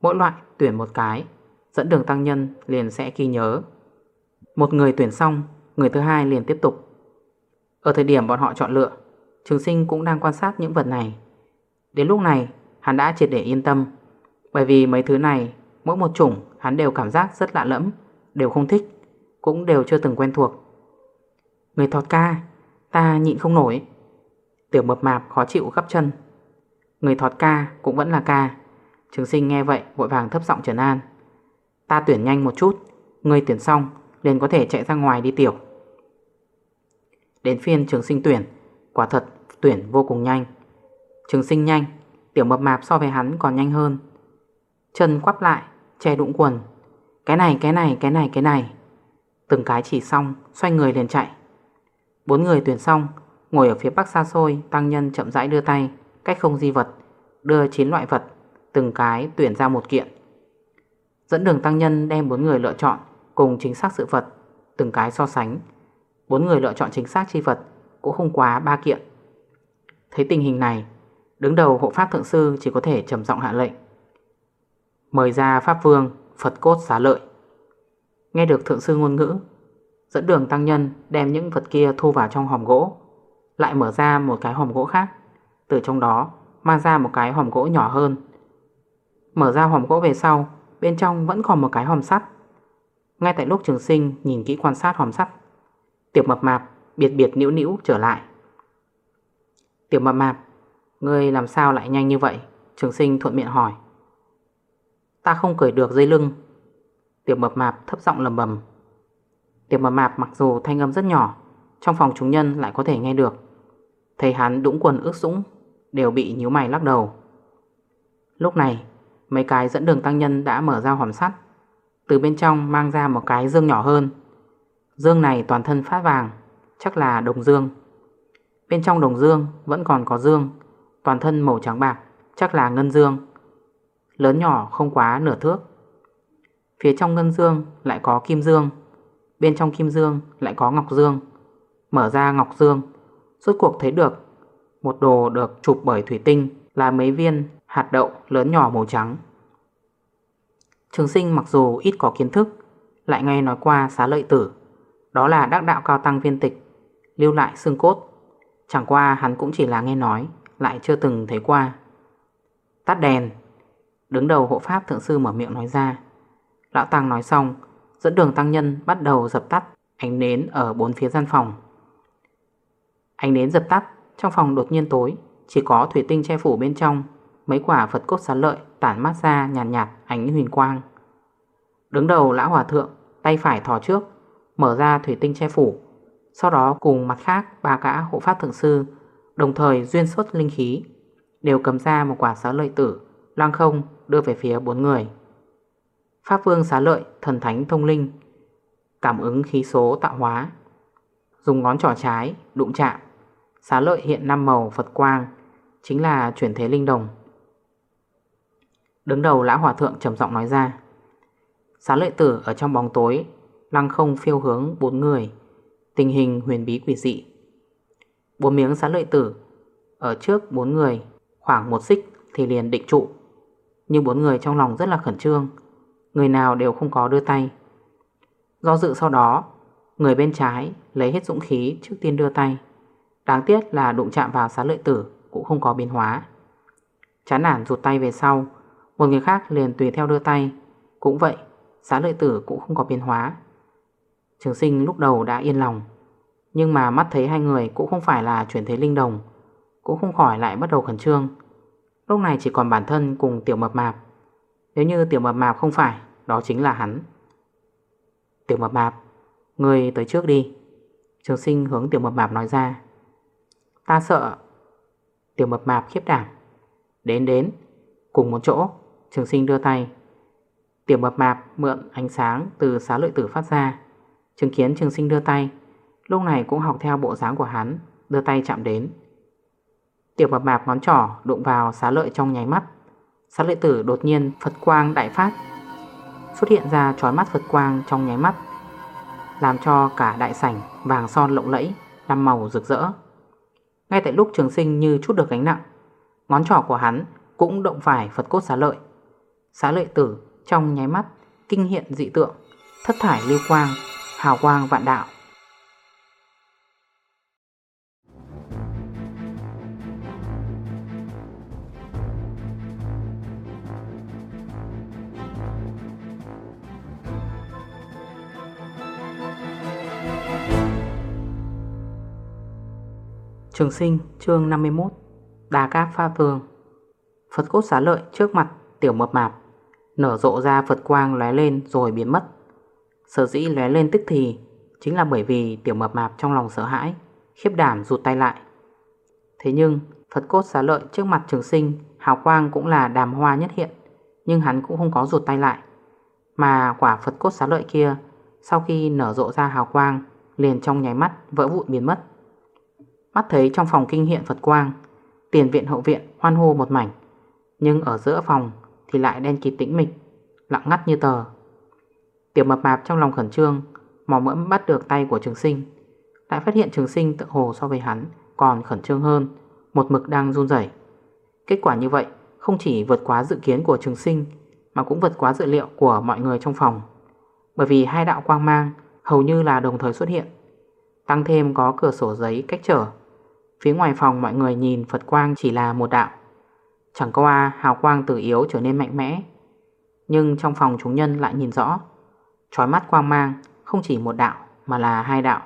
Mỗi loại tuyển một cái, Dẫn đường tăng nhân liền sẽ ghi nhớ. Một người tuyển xong, Người thứ hai liền tiếp tục. Ở thời điểm bọn họ chọn lựa, Trường sinh cũng đang quan sát những vật này. Đến lúc này, hắn đã triệt để yên tâm, Bởi vì mấy thứ này, Mỗi một chủng, hắn đều cảm giác rất lạ lẫm, Đều không thích, Cũng đều chưa từng quen thuộc. Người thọt ca, Ta nhịn không nổi. Tiểu mập mạp khó chịu gấp chân. Người thọt ca cũng vẫn là ca. Trường sinh nghe vậy vội vàng thấp giọng trần an. Ta tuyển nhanh một chút, Người tuyển xong liền có thể chạy ra ngoài đi tiểu. Đến phiên trường sinh tuyển, Quả thật tuyển vô cùng nhanh. Trường sinh nhanh, Tiểu mập mạp so với hắn còn nhanh hơn. Chân quắp lại, Che đụng quần. Cái này cái này cái này cái này. Từng cái chỉ xong, Xoay người liền chạy. Bốn người tuyển xong Ngồi ở phía bắc xa xôi, Tăng nhân chậm rãi đưa tay, Cách không di vật, Đưa 9 loại vật, Từng cái tuyển ra một kiện. Dẫn đường tăng nhân đem bốn người lựa chọn Cùng chính xác sự vật, Từng cái so sánh. Bốn người lựa chọn chính xác chi vật Cũng không quá ba kiện. Thấy tình hình này, Đứng đầu hộ pháp thượng sư chỉ có thể trầm giọng hạ lệnh. Mời ra Pháp Vương, Phật cốt xá lợi. Nghe được thượng sư ngôn ngữ, Dẫn đường tăng nhân đem những vật kia thu vào trong hòm gỗ. Lại mở ra một cái hòm gỗ khác. Từ trong đó, mang ra một cái hòm gỗ nhỏ hơn. Mở ra hòm gỗ về sau, Bên trong vẫn còn một cái hòm sắt. Ngay tại lúc trường sinh nhìn kỹ quan sát hòm sắt, Tiểu mập mạp biệt biệt nữ nữ trở lại. Tiểu mập mạp, Ngươi làm sao lại nhanh như vậy? Trường sinh thuận miệng hỏi. Ta không cởi được dây lưng. Tiểu mập mạp thấp giọng lầm bầm. Tiểu mập mạp mặc dù thanh âm rất nhỏ, Trong phòng chúng nhân lại có thể nghe được. Thấy hắn đũng quần ước sũng, Đều bị nhíu mày lắc đầu. Lúc này, Mấy cái dẫn đường tăng nhân đã mở ra hòm sắt. Từ bên trong mang ra một cái dương nhỏ hơn. Dương này toàn thân phát vàng, Chắc là đồng dương. Bên trong đồng dương vẫn còn có dương, Toàn thân màu trắng bạc, Chắc là ngân dương. Lớn nhỏ không quá nửa thước. Phía trong ngân dương lại có kim dương, Bên trong kim dương lại có ngọc dương. Mở ra ngọc dương Suốt cuộc thấy được, Một đồ được chụp bởi thủy tinh Là mấy viên hạt đậu lớn nhỏ màu trắng. Trường sinh mặc dù ít có kiến thức, Lại nghe nói qua xá lợi tử. Đó là đắc đạo cao tăng viên tịch, Lưu lại xương cốt. Chẳng qua hắn cũng chỉ là nghe nói, Lại chưa từng thấy qua. Tắt đèn. Đứng đầu hộ pháp thượng sư mở miệng nói ra. Lão Tăng nói xong, Dẫn đường tăng nhân bắt đầu dập tắt, Ánh nến ở bốn phía gian phòng. Ánh nến dập tắt Trong phòng đột nhiên tối Chỉ có thủy tinh che phủ bên trong Mấy quả Phật cốt sán lợi tản mát ra nhàn nhạt, nhạt ánh huyền quang. Đứng đầu lão hòa thượng Tay phải thò trước Mở ra thủy tinh che phủ Sau đó cùng mặt khác ba gã hộ pháp thượng sư Đồng thời duyên xuất linh khí Đều cầm ra một quả xá lợi tử Lăng không đưa về phía bốn người. Pháp vương xá lợi thần thánh thông linh Cảm ứng khí số tạo hóa Dùng ngón trỏ trái đụng chạm Xá lợi hiện 5 màu Phật quang, Chính là chuyển thế linh đồng. Đứng đầu lão hòa thượng trầm giọng nói ra, Xá lợi tử ở trong bóng tối, Lăng không phiêu hướng bốn người, Tình hình huyền bí quỷ dị. Bốn miếng xá lợi tử Ở trước bốn người, Khoảng một xích thì liền định trụ. Nhưng bốn người trong lòng rất là khẩn trương, Người nào đều không có đưa tay. Do dự sau đó, Người bên trái lấy hết dũng khí trước tiên đưa tay. Đáng tiếc là đụng chạm vào xá lợi tử Cũng không có biến hóa. Chán nản rụt tay về sau, Một người khác liền tùy theo đưa tay. Cũng vậy, Xá lợi tử cũng không có biến hóa. Trường sinh lúc đầu đã yên lòng, Nhưng mà mắt thấy hai người cũng không phải là chuyển thế linh đồng, Cũng không khỏi lại bắt đầu khẩn trương. Lúc này chỉ còn bản thân cùng tiểu mập mạp. Nếu như tiểu mập mạp không phải, Đó chính là hắn. Tiểu mập mạp Người tới trước đi. Trường sinh hướng tiểu mập mạp nói ra. Ta sợ Tiểu mập mạp khiếp đảm. Đến đến, Cùng một chỗ, Trường sinh đưa tay. Tiểu mập mạp mượn ánh sáng từ xá lợi tử phát ra, Chứng kiến trường sinh đưa tay. Lúc này cũng học theo bộ dáng của hắn, Đưa tay chạm đến. Tiểu mập mạp ngón trỏ đụng vào xá lợi trong nháy mắt. Xá lợi tử đột nhiên Phật quang đại phát, Xuất hiện ra trói mắt Phật quang trong nháy mắt, Làm cho cả đại sảnh Vàng son lộng lẫy, Năm màu rực rỡ. Ngay tại lúc trường sinh như chút được gánh nặng, Ngón trỏ của hắn cũng động phải Phật cốt xá lợi. Xá lợi tử trong nháy mắt Kinh hiện dị tượng, Thất thải lưu quang, Hào quang vạn đạo. Trường sinh, chương 51 Đà Cáp Pha Vương. Phật cốt xá lợi trước mặt, tiểu mập mạp, Nở rộ ra Phật quang lóe lên rồi biến mất. Sở dĩ lóe lên tức thì Chính là bởi vì tiểu mập mạp trong lòng sợ hãi, Khiếp đảm rụt tay lại. Thế nhưng, Phật cốt xá lợi trước mặt trường sinh, Hào quang cũng là đàm hoa nhất hiện, Nhưng hắn cũng không có rụt tay lại. Mà quả Phật cốt xá lợi kia, Sau khi nở rộ ra hào quang, Liền trong nháy mắt vỡ vụn biến mất. Mắt thấy trong phòng kinh hiện Phật quang, Tiền viện hậu viện hoan hô một mảnh. Nhưng ở giữa phòng thì lại đen kịt tĩnh mịch, Lặng ngắt như tờ. Tiểu mập mạp trong lòng khẩn trương, Mò mẫm bắt được tay của trường sinh. Lại phát hiện trường sinh tự hồ so với hắn Còn khẩn trương hơn, Một mực đang run rẩy. Kết quả như vậy không chỉ vượt quá dự kiến của trường sinh, Mà cũng vượt quá dự liệu của mọi người trong phòng. Bởi vì hai đạo quang mang Hầu như là đồng thời xuất hiện, Tăng thêm có cửa sổ giấy cách trở. Phía ngoài phòng mọi người nhìn Phật quang chỉ là một đạo. Chẳng qua hào quang từ yếu trở nên mạnh mẽ. Nhưng trong phòng chúng nhân lại nhìn rõ. Chói mắt quang mang không chỉ một đạo mà là hai đạo.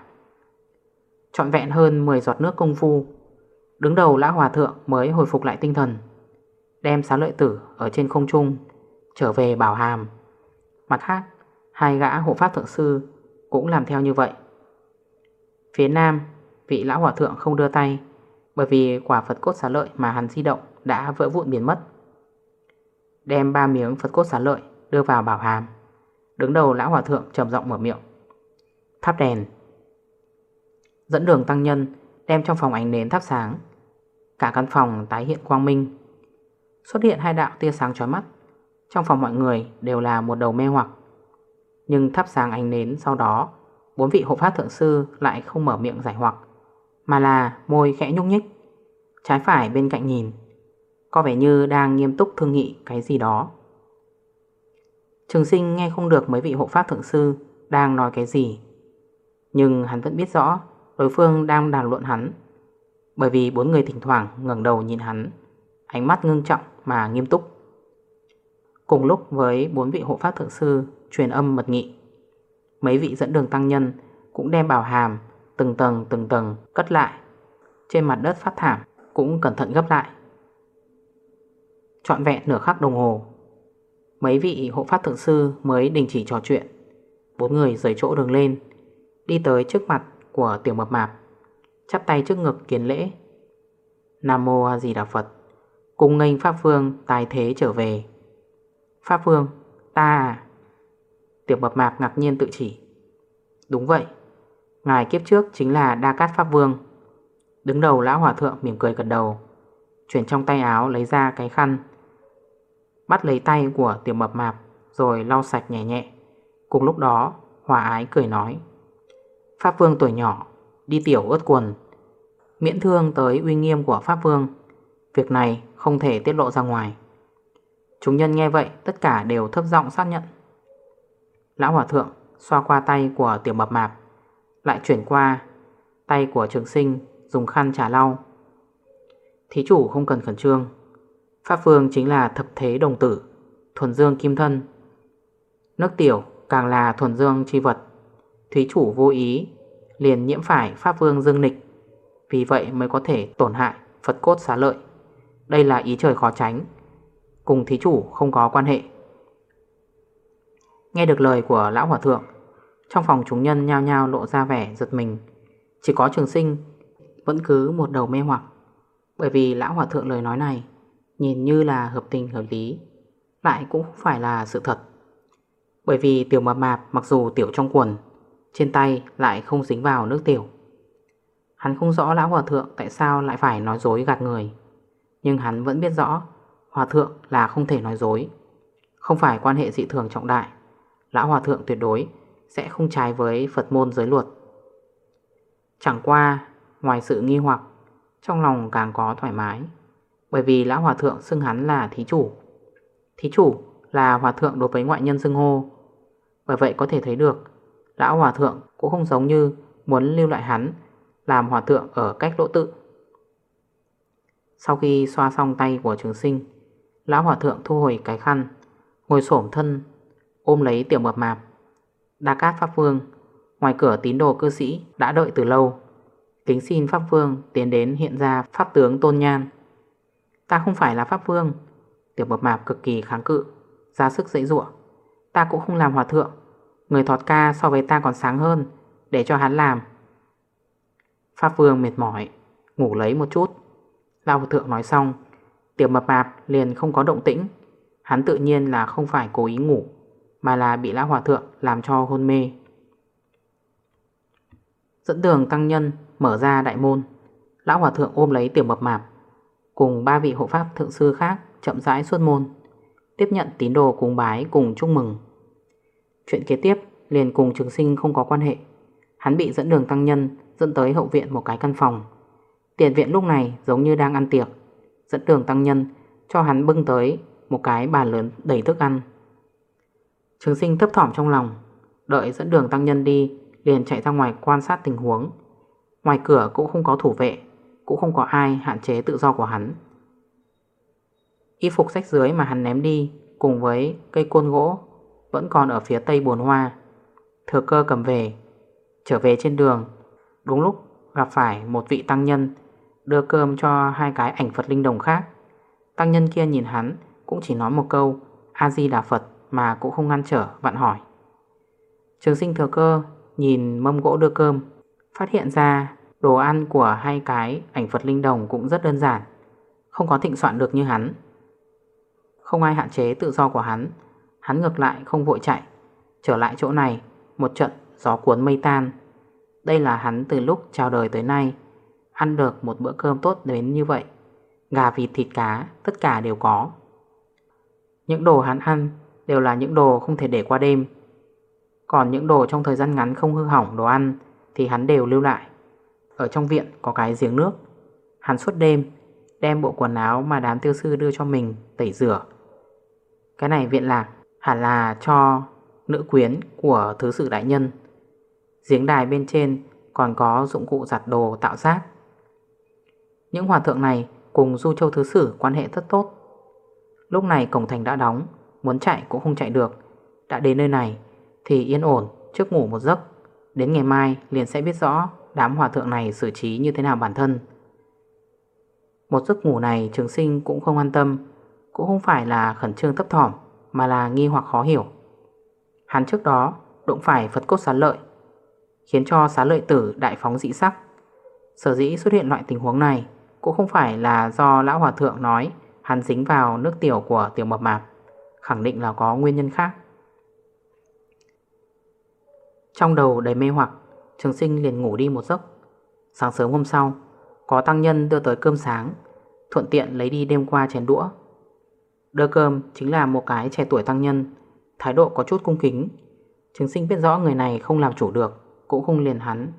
Trọn vẹn hơn 10 giọt nước công phu, Đứng đầu lã hòa thượng mới hồi phục lại tinh thần, Đem xá lợi tử ở trên không trung, Trở về bảo hàm. Mặt khác, Hai gã hộ pháp thượng sư Cũng làm theo như vậy. Phía nam Vị lão hòa thượng không đưa tay Bởi vì quả Phật cốt xá lợi mà hắn di động đã vỡ vụn biến mất. Đem ba miếng Phật cốt xá lợi đưa vào bảo hàm. Đứng đầu lão hòa thượng trầm giọng mở miệng. Thắp đèn. Dẫn đường tăng nhân đem trong phòng ánh nến thắp sáng. Cả căn phòng tái hiện quang minh. Xuất hiện hai đạo tia sáng chói mắt. Trong phòng mọi người đều là một đầu mê hoặc. Nhưng thắp sáng ánh nến sau đó, bốn vị hộ pháp thượng sư lại không mở miệng giải hoặc, mà là môi khẽ nhúc nhích. Trái phải bên cạnh nhìn, có vẻ như đang nghiêm túc thương nghị cái gì đó Trường sinh nghe không được mấy vị hộ pháp thượng sư Đang nói cái gì, Nhưng hắn vẫn biết rõ Đối phương đang đàn luận hắn, Bởi vì bốn người thỉnh thoảng ngẩng đầu nhìn hắn, Ánh mắt ngưng trọng mà nghiêm túc Cùng lúc với bốn vị hộ pháp thượng sư Truyền âm mật nghị, Mấy vị dẫn đường tăng nhân Cũng đem bảo hàm Từng tầng từng tầng cất lại. Trên mặt đất phát thảm, Cũng cẩn thận gấp lại. Trọn vẹn nửa khắc đồng hồ, Mấy vị hộ pháp thượng sư mới đình chỉ trò chuyện. Bốn người rời chỗ đường lên, Đi tới trước mặt của tiểu mập mạp, Chắp tay trước ngực kiến lễ. Nam Mô A Di Đà Phật. Cùng nghênh Pháp vương tài thế trở về. Pháp vương, Ta à? Tiểu mập mạp ngạc nhiên tự chỉ. Đúng vậy Ngài kiếp trước chính là Đa Cát Pháp Vương. Đứng đầu lão hòa thượng mỉm cười gật đầu, Chuyển trong tay áo lấy ra cái khăn, Bắt lấy tay của tiểu mập mạp, Rồi lau sạch nhẹ nhẹ. Cùng lúc đó, hòa ái cười nói, Pháp vương tuổi nhỏ, Đi tiểu ướt quần, Miễn thương tới uy nghiêm của Pháp vương. Việc này không thể tiết lộ ra ngoài. Chúng nhân nghe vậy, Tất cả đều thấp giọng xác nhận. Lão hòa thượng xoa qua tay của tiểu mập mạp lại chuyển qua. Tay của trường sinh Dùng khăn trả lau. Thí chủ không cần khẩn trương. Pháp Phương chính là thập thế đồng tử, Thuần dương kim thân. Nước tiểu càng là thuần dương chi vật. Thí chủ vô ý, liền nhiễm phải Pháp Vương dương nịch. Vì vậy mới có thể tổn hại Phật cốt xá lợi. Đây là ý trời khó tránh. Cùng thí chủ không có quan hệ. Nghe được lời của Lão Hòa Thượng trong phòng chúng nhân nhao nhao lộ ra vẻ giật mình. Chỉ có trường sinh Vẫn cứ một đầu mê hoặc. Bởi vì Lão Hòa Thượng lời nói này Nhìn như là hợp tình hợp lý, Lại cũng không phải là sự thật. Bởi vì tiểu mập mạp mặc dù tiểu trong quần, Trên tay lại không dính vào nước tiểu. Hắn không rõ Lão Hòa Thượng tại sao lại phải nói dối gạt người. Nhưng hắn vẫn biết rõ, Hòa Thượng là không thể nói dối. Không phải quan hệ dị thường trọng đại, Lão Hòa Thượng tuyệt đối sẽ không trái với Phật môn giới luật. Chẳng qua, Ngoài sự nghi hoặc, Trong lòng càng có thoải mái, Bởi vì Lão Hòa Thượng xưng hắn là thí chủ. Thí chủ là Hòa Thượng đối với ngoại nhân xưng hô. Bởi vậy có thể thấy được, Lão Hòa Thượng cũng không giống như Muốn lưu lại hắn, Làm Hòa Thượng ở cách lỗ tự. Sau khi xoa xong tay của trường sinh, Lão Hòa Thượng thu hồi cái khăn, Ngồi xổm thân, Ôm lấy tiểu mập mạp. Đa Cát Pháp Vương. Ngoài cửa tín đồ cư sĩ đã đợi từ lâu. Kính xin Pháp Vương tiến đến hiện ra Pháp tướng Tôn Nhan. Ta không phải là Pháp Vương. Tiểu mập mạp cực kỳ kháng cự, Ra sức dễ dụa Ta cũng không làm hòa thượng. Người thọt ca so với ta còn sáng hơn, Để cho hắn làm. Pháp Vương mệt mỏi, Ngủ lấy một chút. Lao hòa thượng nói xong, Tiểu mập mạp liền không có động tĩnh. Hắn tự nhiên là không phải cố ý ngủ. Mà là bị lão hòa thượng làm cho hôn mê. Dẫn đường tăng nhân mở ra đại môn, Lão hòa thượng ôm lấy tiểu mập mạp, Cùng ba vị hộ pháp thượng sư khác chậm rãi xuất môn, Tiếp nhận tín đồ cùng bái cùng chúc mừng. Chuyện kế tiếp liền cùng trường sinh không có quan hệ. Hắn bị dẫn đường tăng nhân dẫn tới hậu viện một cái căn phòng. Tiền viện lúc này giống như đang ăn tiệc. Dẫn đường tăng nhân cho hắn bưng tới một cái bàn lớn đầy thức ăn. Trường sinh thấp thỏm trong lòng, Đợi dẫn đường tăng nhân đi, Liền chạy ra ngoài quan sát tình huống. Ngoài cửa cũng không có thủ vệ, Cũng không có ai hạn chế tự do của hắn. Y phục sách dưới mà hắn ném đi, Cùng với cây côn gỗ, Vẫn còn ở phía tây buồn hoa. Thừa cơ cầm về, Trở về trên đường. Đúng lúc gặp phải một vị tăng nhân, Đưa cơm cho hai cái ảnh Phật linh đồng khác. Tăng nhân kia nhìn hắn, Cũng chỉ nói một câu A-di-đà Phật mà cũng không ngăn trở, vặn hỏi. Trường sinh thừa cơ, Nhìn mâm gỗ đưa cơm, Phát hiện ra đồ ăn của hai cái ảnh Phật linh đồng cũng rất đơn giản, Không có thịnh soạn được như hắn. Không ai hạn chế tự do của hắn Hắn ngược lại không vội chạy, Trở lại chỗ này, Một trận gió cuốn mây tan. Đây là hắn từ lúc chào đời tới nay, Ăn được một bữa cơm tốt đến như vậy. Gà, vịt, thịt cá, Tất cả đều có. Những đồ hắn ăn Đều là những đồ không thể để qua đêm. Còn những đồ trong thời gian ngắn không hư hỏng đồ ăn Thì hắn đều lưu lại. Ở trong viện có cái giếng nước. Hắn suốt đêm Đem bộ quần áo mà đám tiêu sư đưa cho mình Tẩy rửa. Cái này viện lạc hẳn là cho Nữ quyến của thứ sự đại nhân. Giếng đài bên trên Còn có dụng cụ giặt đồ tạo giác. những hòa thượng này cùng Du Châu Thứ Sử quan hệ rất tốt. Lúc này cổng thành đã đóng Muốn chạy cũng không chạy được. Đã đến nơi này thì yên ổn, trước ngủ một giấc. Đến ngày mai liền sẽ biết rõ Đám hòa thượng này xử trí như thế nào bản thân. Một giấc ngủ này trường sinh cũng không an tâm, Cũng không phải là khẩn trương thấp thỏm, Mà là nghi hoặc khó hiểu. Hắn trước đó đụng phải Phật cốt xá lợi, Khiến cho xá lợi tử đại phóng dị sắc. Sở dĩ xuất hiện loại tình huống này cũng không phải là do lão hòa thượng nói Hắn dính vào nước tiểu của tiểu mập mạp. Khẳng định là có nguyên nhân khác. Trong đầu đầy mê hoặc, Trường sinh liền ngủ đi một giấc. Sáng sớm hôm sau, Có tăng nhân đưa tới cơm sáng, Thuận tiện lấy đi đêm qua chén đũa. Đưa cơm chính là một cái trẻ tuổi tăng nhân, Thái độ có chút cung kính. Trường sinh biết rõ người này không làm chủ được, Cũng không liền hắn,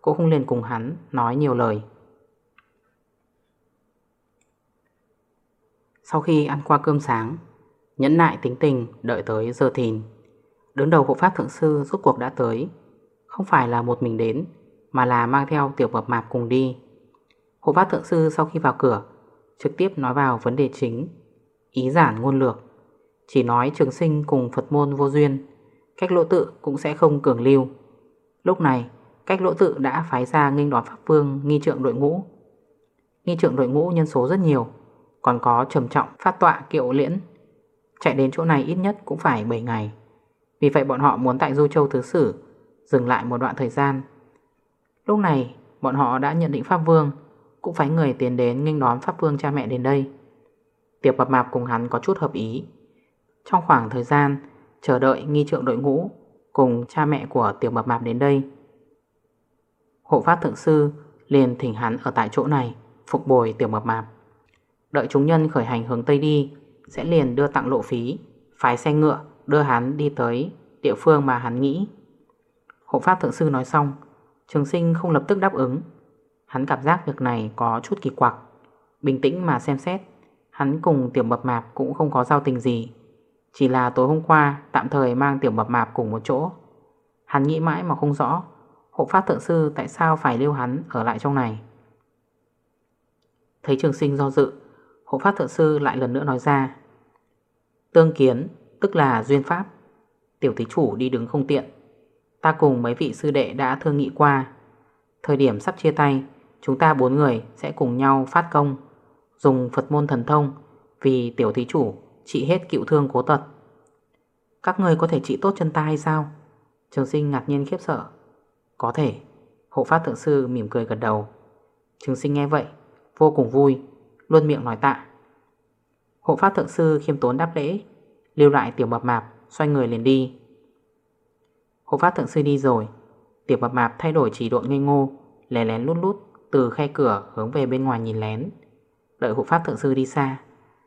Cũng không liền cùng hắn nói nhiều lời. Sau khi ăn qua cơm sáng Nhẫn nại tính tình, đợi tới giờ thìn. Đứng đầu hộ pháp thượng sư rốt cuộc đã tới. Không phải là một mình đến, Mà là mang theo tiểu mập mạp cùng đi. Hộ pháp thượng sư sau khi vào cửa, Trực tiếp nói vào vấn đề chính. Ý giản ngôn lược. Chỉ nói trường sinh cùng Phật môn vô duyên, Cách lộ tự cũng sẽ không cường lưu. Lúc này, cách lỗ tự đã phái ra nghênh đón Pháp Vương nghi trượng đội ngũ. Nghi trượng đội ngũ nhân số rất nhiều, Còn có trầm trọng phát tọa kiệu liễn. Chạy đến chỗ này ít nhất cũng phải 7 ngày. Vì vậy bọn họ muốn tại Du Châu Thứ Sử, Dừng lại một đoạn thời gian. Lúc này, bọn họ đã nhận định Pháp Vương, Cũng phải người tiến đến nghênh đón Pháp Vương cha mẹ đến đây. Tiệp bập mạp cùng hắn có chút hợp ý. Trong khoảng thời gian Chờ đợi nghi trượng đội ngũ Cùng cha mẹ của tiểu mập mạp đến đây, Hộ pháp thượng sư liền thỉnh hắn ở tại chỗ này, Phục bồi tiểu mập mạp. Đợi chúng nhân khởi hành hướng Tây đi sẽ liền đưa tặng lộ phí. Phái xe ngựa đưa hắn đi tới Địa phương mà hắn nghĩ. Hộ pháp thượng sư nói xong, Trường sinh không lập tức đáp ứng. Hắn cảm giác việc này có chút kỳ quặc. Bình tĩnh mà xem xét, Hắn cùng tiểu mập mạp cũng không có giao tình gì. Chỉ là tối hôm qua, Tạm thời mang tiểu mập mạp cùng một chỗ. Hắn nghĩ mãi mà không rõ, Hộ pháp thượng sư tại sao phải lưu hắn ở lại trong này. Thấy trường sinh do dự, Hộ pháp thượng sư lại lần nữa nói ra Tương kiến, Tức là duyên pháp. Tiểu thí chủ đi đứng không tiện. Ta cùng mấy vị sư đệ đã thương nghị qua. Thời điểm sắp chia tay, Chúng ta bốn người sẽ cùng nhau phát công, Dùng Phật môn thần thông, Vì tiểu thí chủ trị hết cựu thương cố tật. Các người có thể trị tốt chân ta hay sao? Trường sinh ngạc nhiên khiếp sợ. Có thể, Hộ pháp thượng sư mỉm cười gật đầu. Trường sinh nghe vậy, Vô cùng vui, Luôn miệng nói tạ. Hộ pháp thượng sư khiêm tốn đáp lễ, Lưu lại tiểu mập mạp, Xoay người liền đi. Hộ pháp thượng sư đi rồi, Tiểu mập mạp thay đổi chỉ độ ngây ngô Lén lén lút lút từ khe cửa hướng về bên ngoài nhìn lén. Đợi hộ pháp thượng sư đi xa,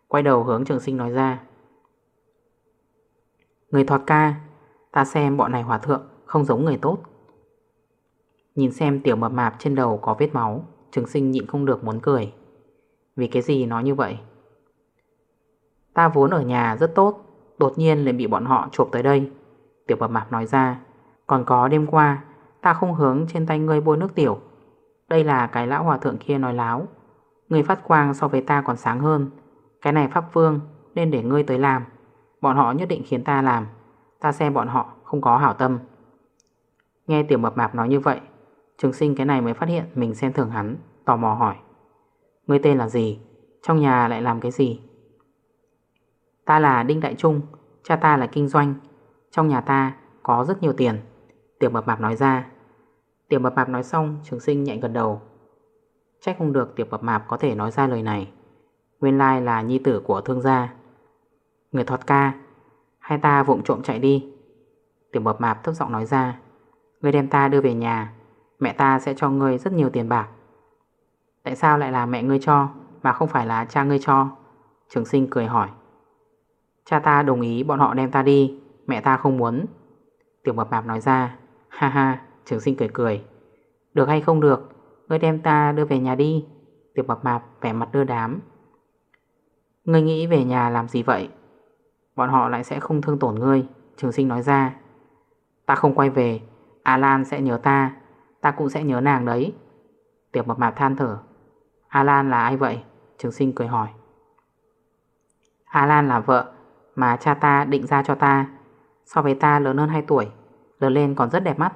Quay đầu hướng trường sinh nói ra, Người thoạt ca, Ta xem bọn này hòa thượng Không giống người tốt. Nhìn xem tiểu mập mạp trên đầu có vết máu, Trường sinh nhịn không được muốn cười. Vì cái gì nói như vậy? Ta vốn ở nhà rất tốt, Đột nhiên lại bị bọn họ chộp tới đây. Tiểu mập mạp nói ra, Còn có đêm qua, Ta không hướng trên tay ngươi bôi nước tiểu. Đây là cái lão hòa thượng kia nói láo. Người phát quang so với ta còn sáng hơn. Cái này pháp vương Nên để ngươi tới làm. Bọn họ nhất định khiến ta làm. Ta xem bọn họ không có hảo tâm. Nghe tiểu mập mạp nói như vậy, Trường sinh cái này mới phát hiện Mình xem thường hắn, Tò mò hỏi. Ngươi tên là gì? Trong nhà lại làm cái gì? Ta là Đinh Đại Trung, Cha ta là kinh doanh. Trong nhà ta có rất nhiều tiền. Tiểu mập mạp nói ra. Tiểu mập mạp nói xong, Trường sinh nhạy gần đầu. Trách không được tiểu mập mạp có thể nói ra lời này. Nguyên lai là nhi tử của thương gia. Người thoát ca, Hai ta vụng trộm chạy đi. Tiểu mập mạp thấp giọng nói ra. Người đem ta đưa về nhà, Mẹ ta sẽ cho ngươi rất nhiều tiền bạc. Tại sao lại là mẹ ngươi cho, Mà không phải là cha ngươi cho? Trường sinh cười hỏi. Cha ta đồng ý bọn họ đem ta đi, Mẹ ta không muốn. Tiểu mập mạp nói ra, Ha ha, trường sinh cười cười. Được hay không được, Ngươi đem ta đưa về nhà đi. Tiểu mập mạp vẻ mặt đưa đám. Ngươi nghĩ về nhà làm gì vậy? Bọn họ lại sẽ không thương tổn ngươi, Trường sinh nói ra. Ta không quay về, Alan sẽ nhớ ta Ta cũng sẽ nhớ nàng đấy. Tiểu mập mạp than thở. Alan là ai vậy? Trường sinh cười hỏi. Alan là vợ mà cha ta định ra cho ta. So với ta lớn hơn 2 tuổi, Lớn lên còn rất đẹp mắt.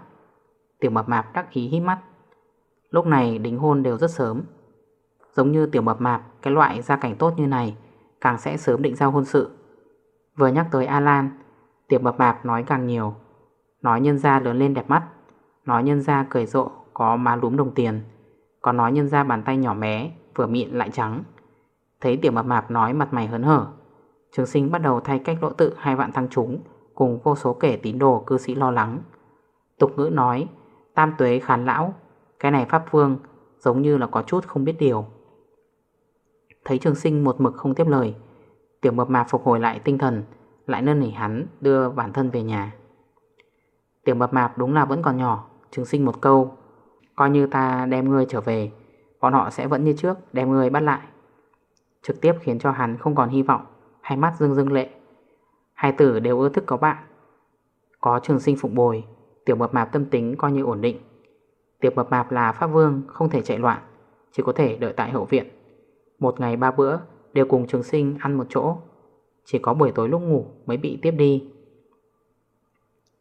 Tiểu mập mạp đắc ý hít mắt. Lúc này đính hôn đều rất sớm. Giống như tiểu mập mạp, Cái loại gia cảnh tốt như này Càng sẽ sớm định giao hôn sự. Vừa nhắc tới Alan, Tiểu mập mạp nói càng nhiều. Nói nhân gia lớn lên đẹp mắt, Nói nhân gia cười rộ, có má lúm đồng tiền. Còn nói nhân gia bàn tay nhỏ bé, Vừa mịn lại trắng. Thấy tiểu mập mạp nói mặt mày hớn hở Trường sinh bắt đầu thay cách lỗ tự hai vạn thăng chúng, Cùng vô số kẻ tín đồ cư sĩ lo lắng. Tục ngữ nói, Tam tuế khán lão, Cái này Pháp Vương, giống như là có chút không biết điều. Thấy trường sinh một mực không tiếp lời, Tiểu mập mạp phục hồi lại tinh thần, Lại nân nỉ hắn, đưa bản thân về nhà. Tiểu mập mạp đúng là vẫn còn nhỏ, Trường sinh một câu, Coi như ta đem ngươi trở về, Bọn họ sẽ vẫn như trước, đem ngươi bắt lại. Trực tiếp khiến cho hắn không còn hy vọng. Hai mắt dưng dưng lệ. Hai tử đều ưa thức có bạn. Có trường sinh phục bồi, Tiểu mập mạp tâm tính coi như ổn định. Tiểu mập mạp là pháp vương, Không thể chạy loạn, Chỉ có thể đợi tại hậu viện. Một ngày ba bữa, đều cùng trường sinh ăn một chỗ. Chỉ có buổi tối lúc ngủ mới bị tiếp đi.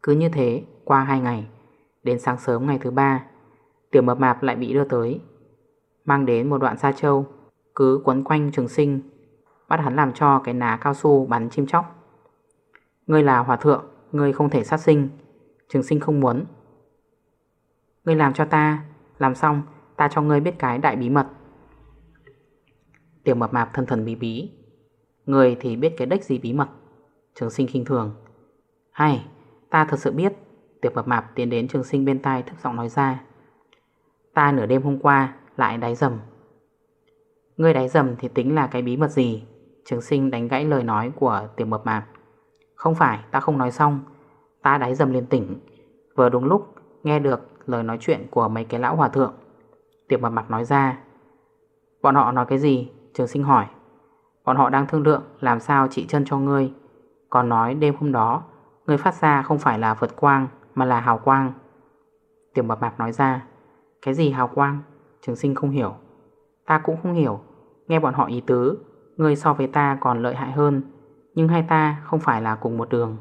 Cứ như thế, qua hai ngày, Đến sáng sớm ngày thứ ba, Tiểu mập mạp lại bị đưa tới. Mang đến một đoạn xa châu Cứ quấn quanh trường sinh. Bắt hắn làm cho cái ná cao su bắn chim chóc. Ngươi là hòa thượng, Ngươi không thể sát sinh, Trường sinh không muốn. Ngươi làm cho ta, Làm xong, ta cho ngươi biết cái đại bí mật. Tiểu mập mạp thân thần bí bí. Ngươi thì biết cái đếch gì bí mật, Trường sinh khinh thường. Hay, ta thật sự biết. Tiểu mập mạp tiến đến trường sinh bên tai thấp giọng nói ra. Ta nửa đêm hôm qua lại đáy dầm. Ngươi đáy dầm thì tính là cái bí mật gì? Trường sinh đánh gãy lời nói của tiểu mập mạp. Không phải, ta không nói xong. Ta đáy dầm liền tỉnh. Vừa đúng lúc, nghe được lời nói chuyện của mấy cái lão hòa thượng. Tiểu mập mạp nói ra, Bọn họ nói cái gì? Trường sinh hỏi. Bọn họ đang thương lượng làm sao trị chân cho ngươi. Còn nói đêm hôm đó, Ngươi phát ra không phải là vượt quang, Mà là hào quang. Tiểu mập mạp nói ra, Cái gì hào quang? Trường sinh không hiểu. Ta cũng không hiểu. Nghe bọn họ ý tứ. Ngươi so với ta còn lợi hại hơn, Nhưng hai ta không phải là cùng một đường.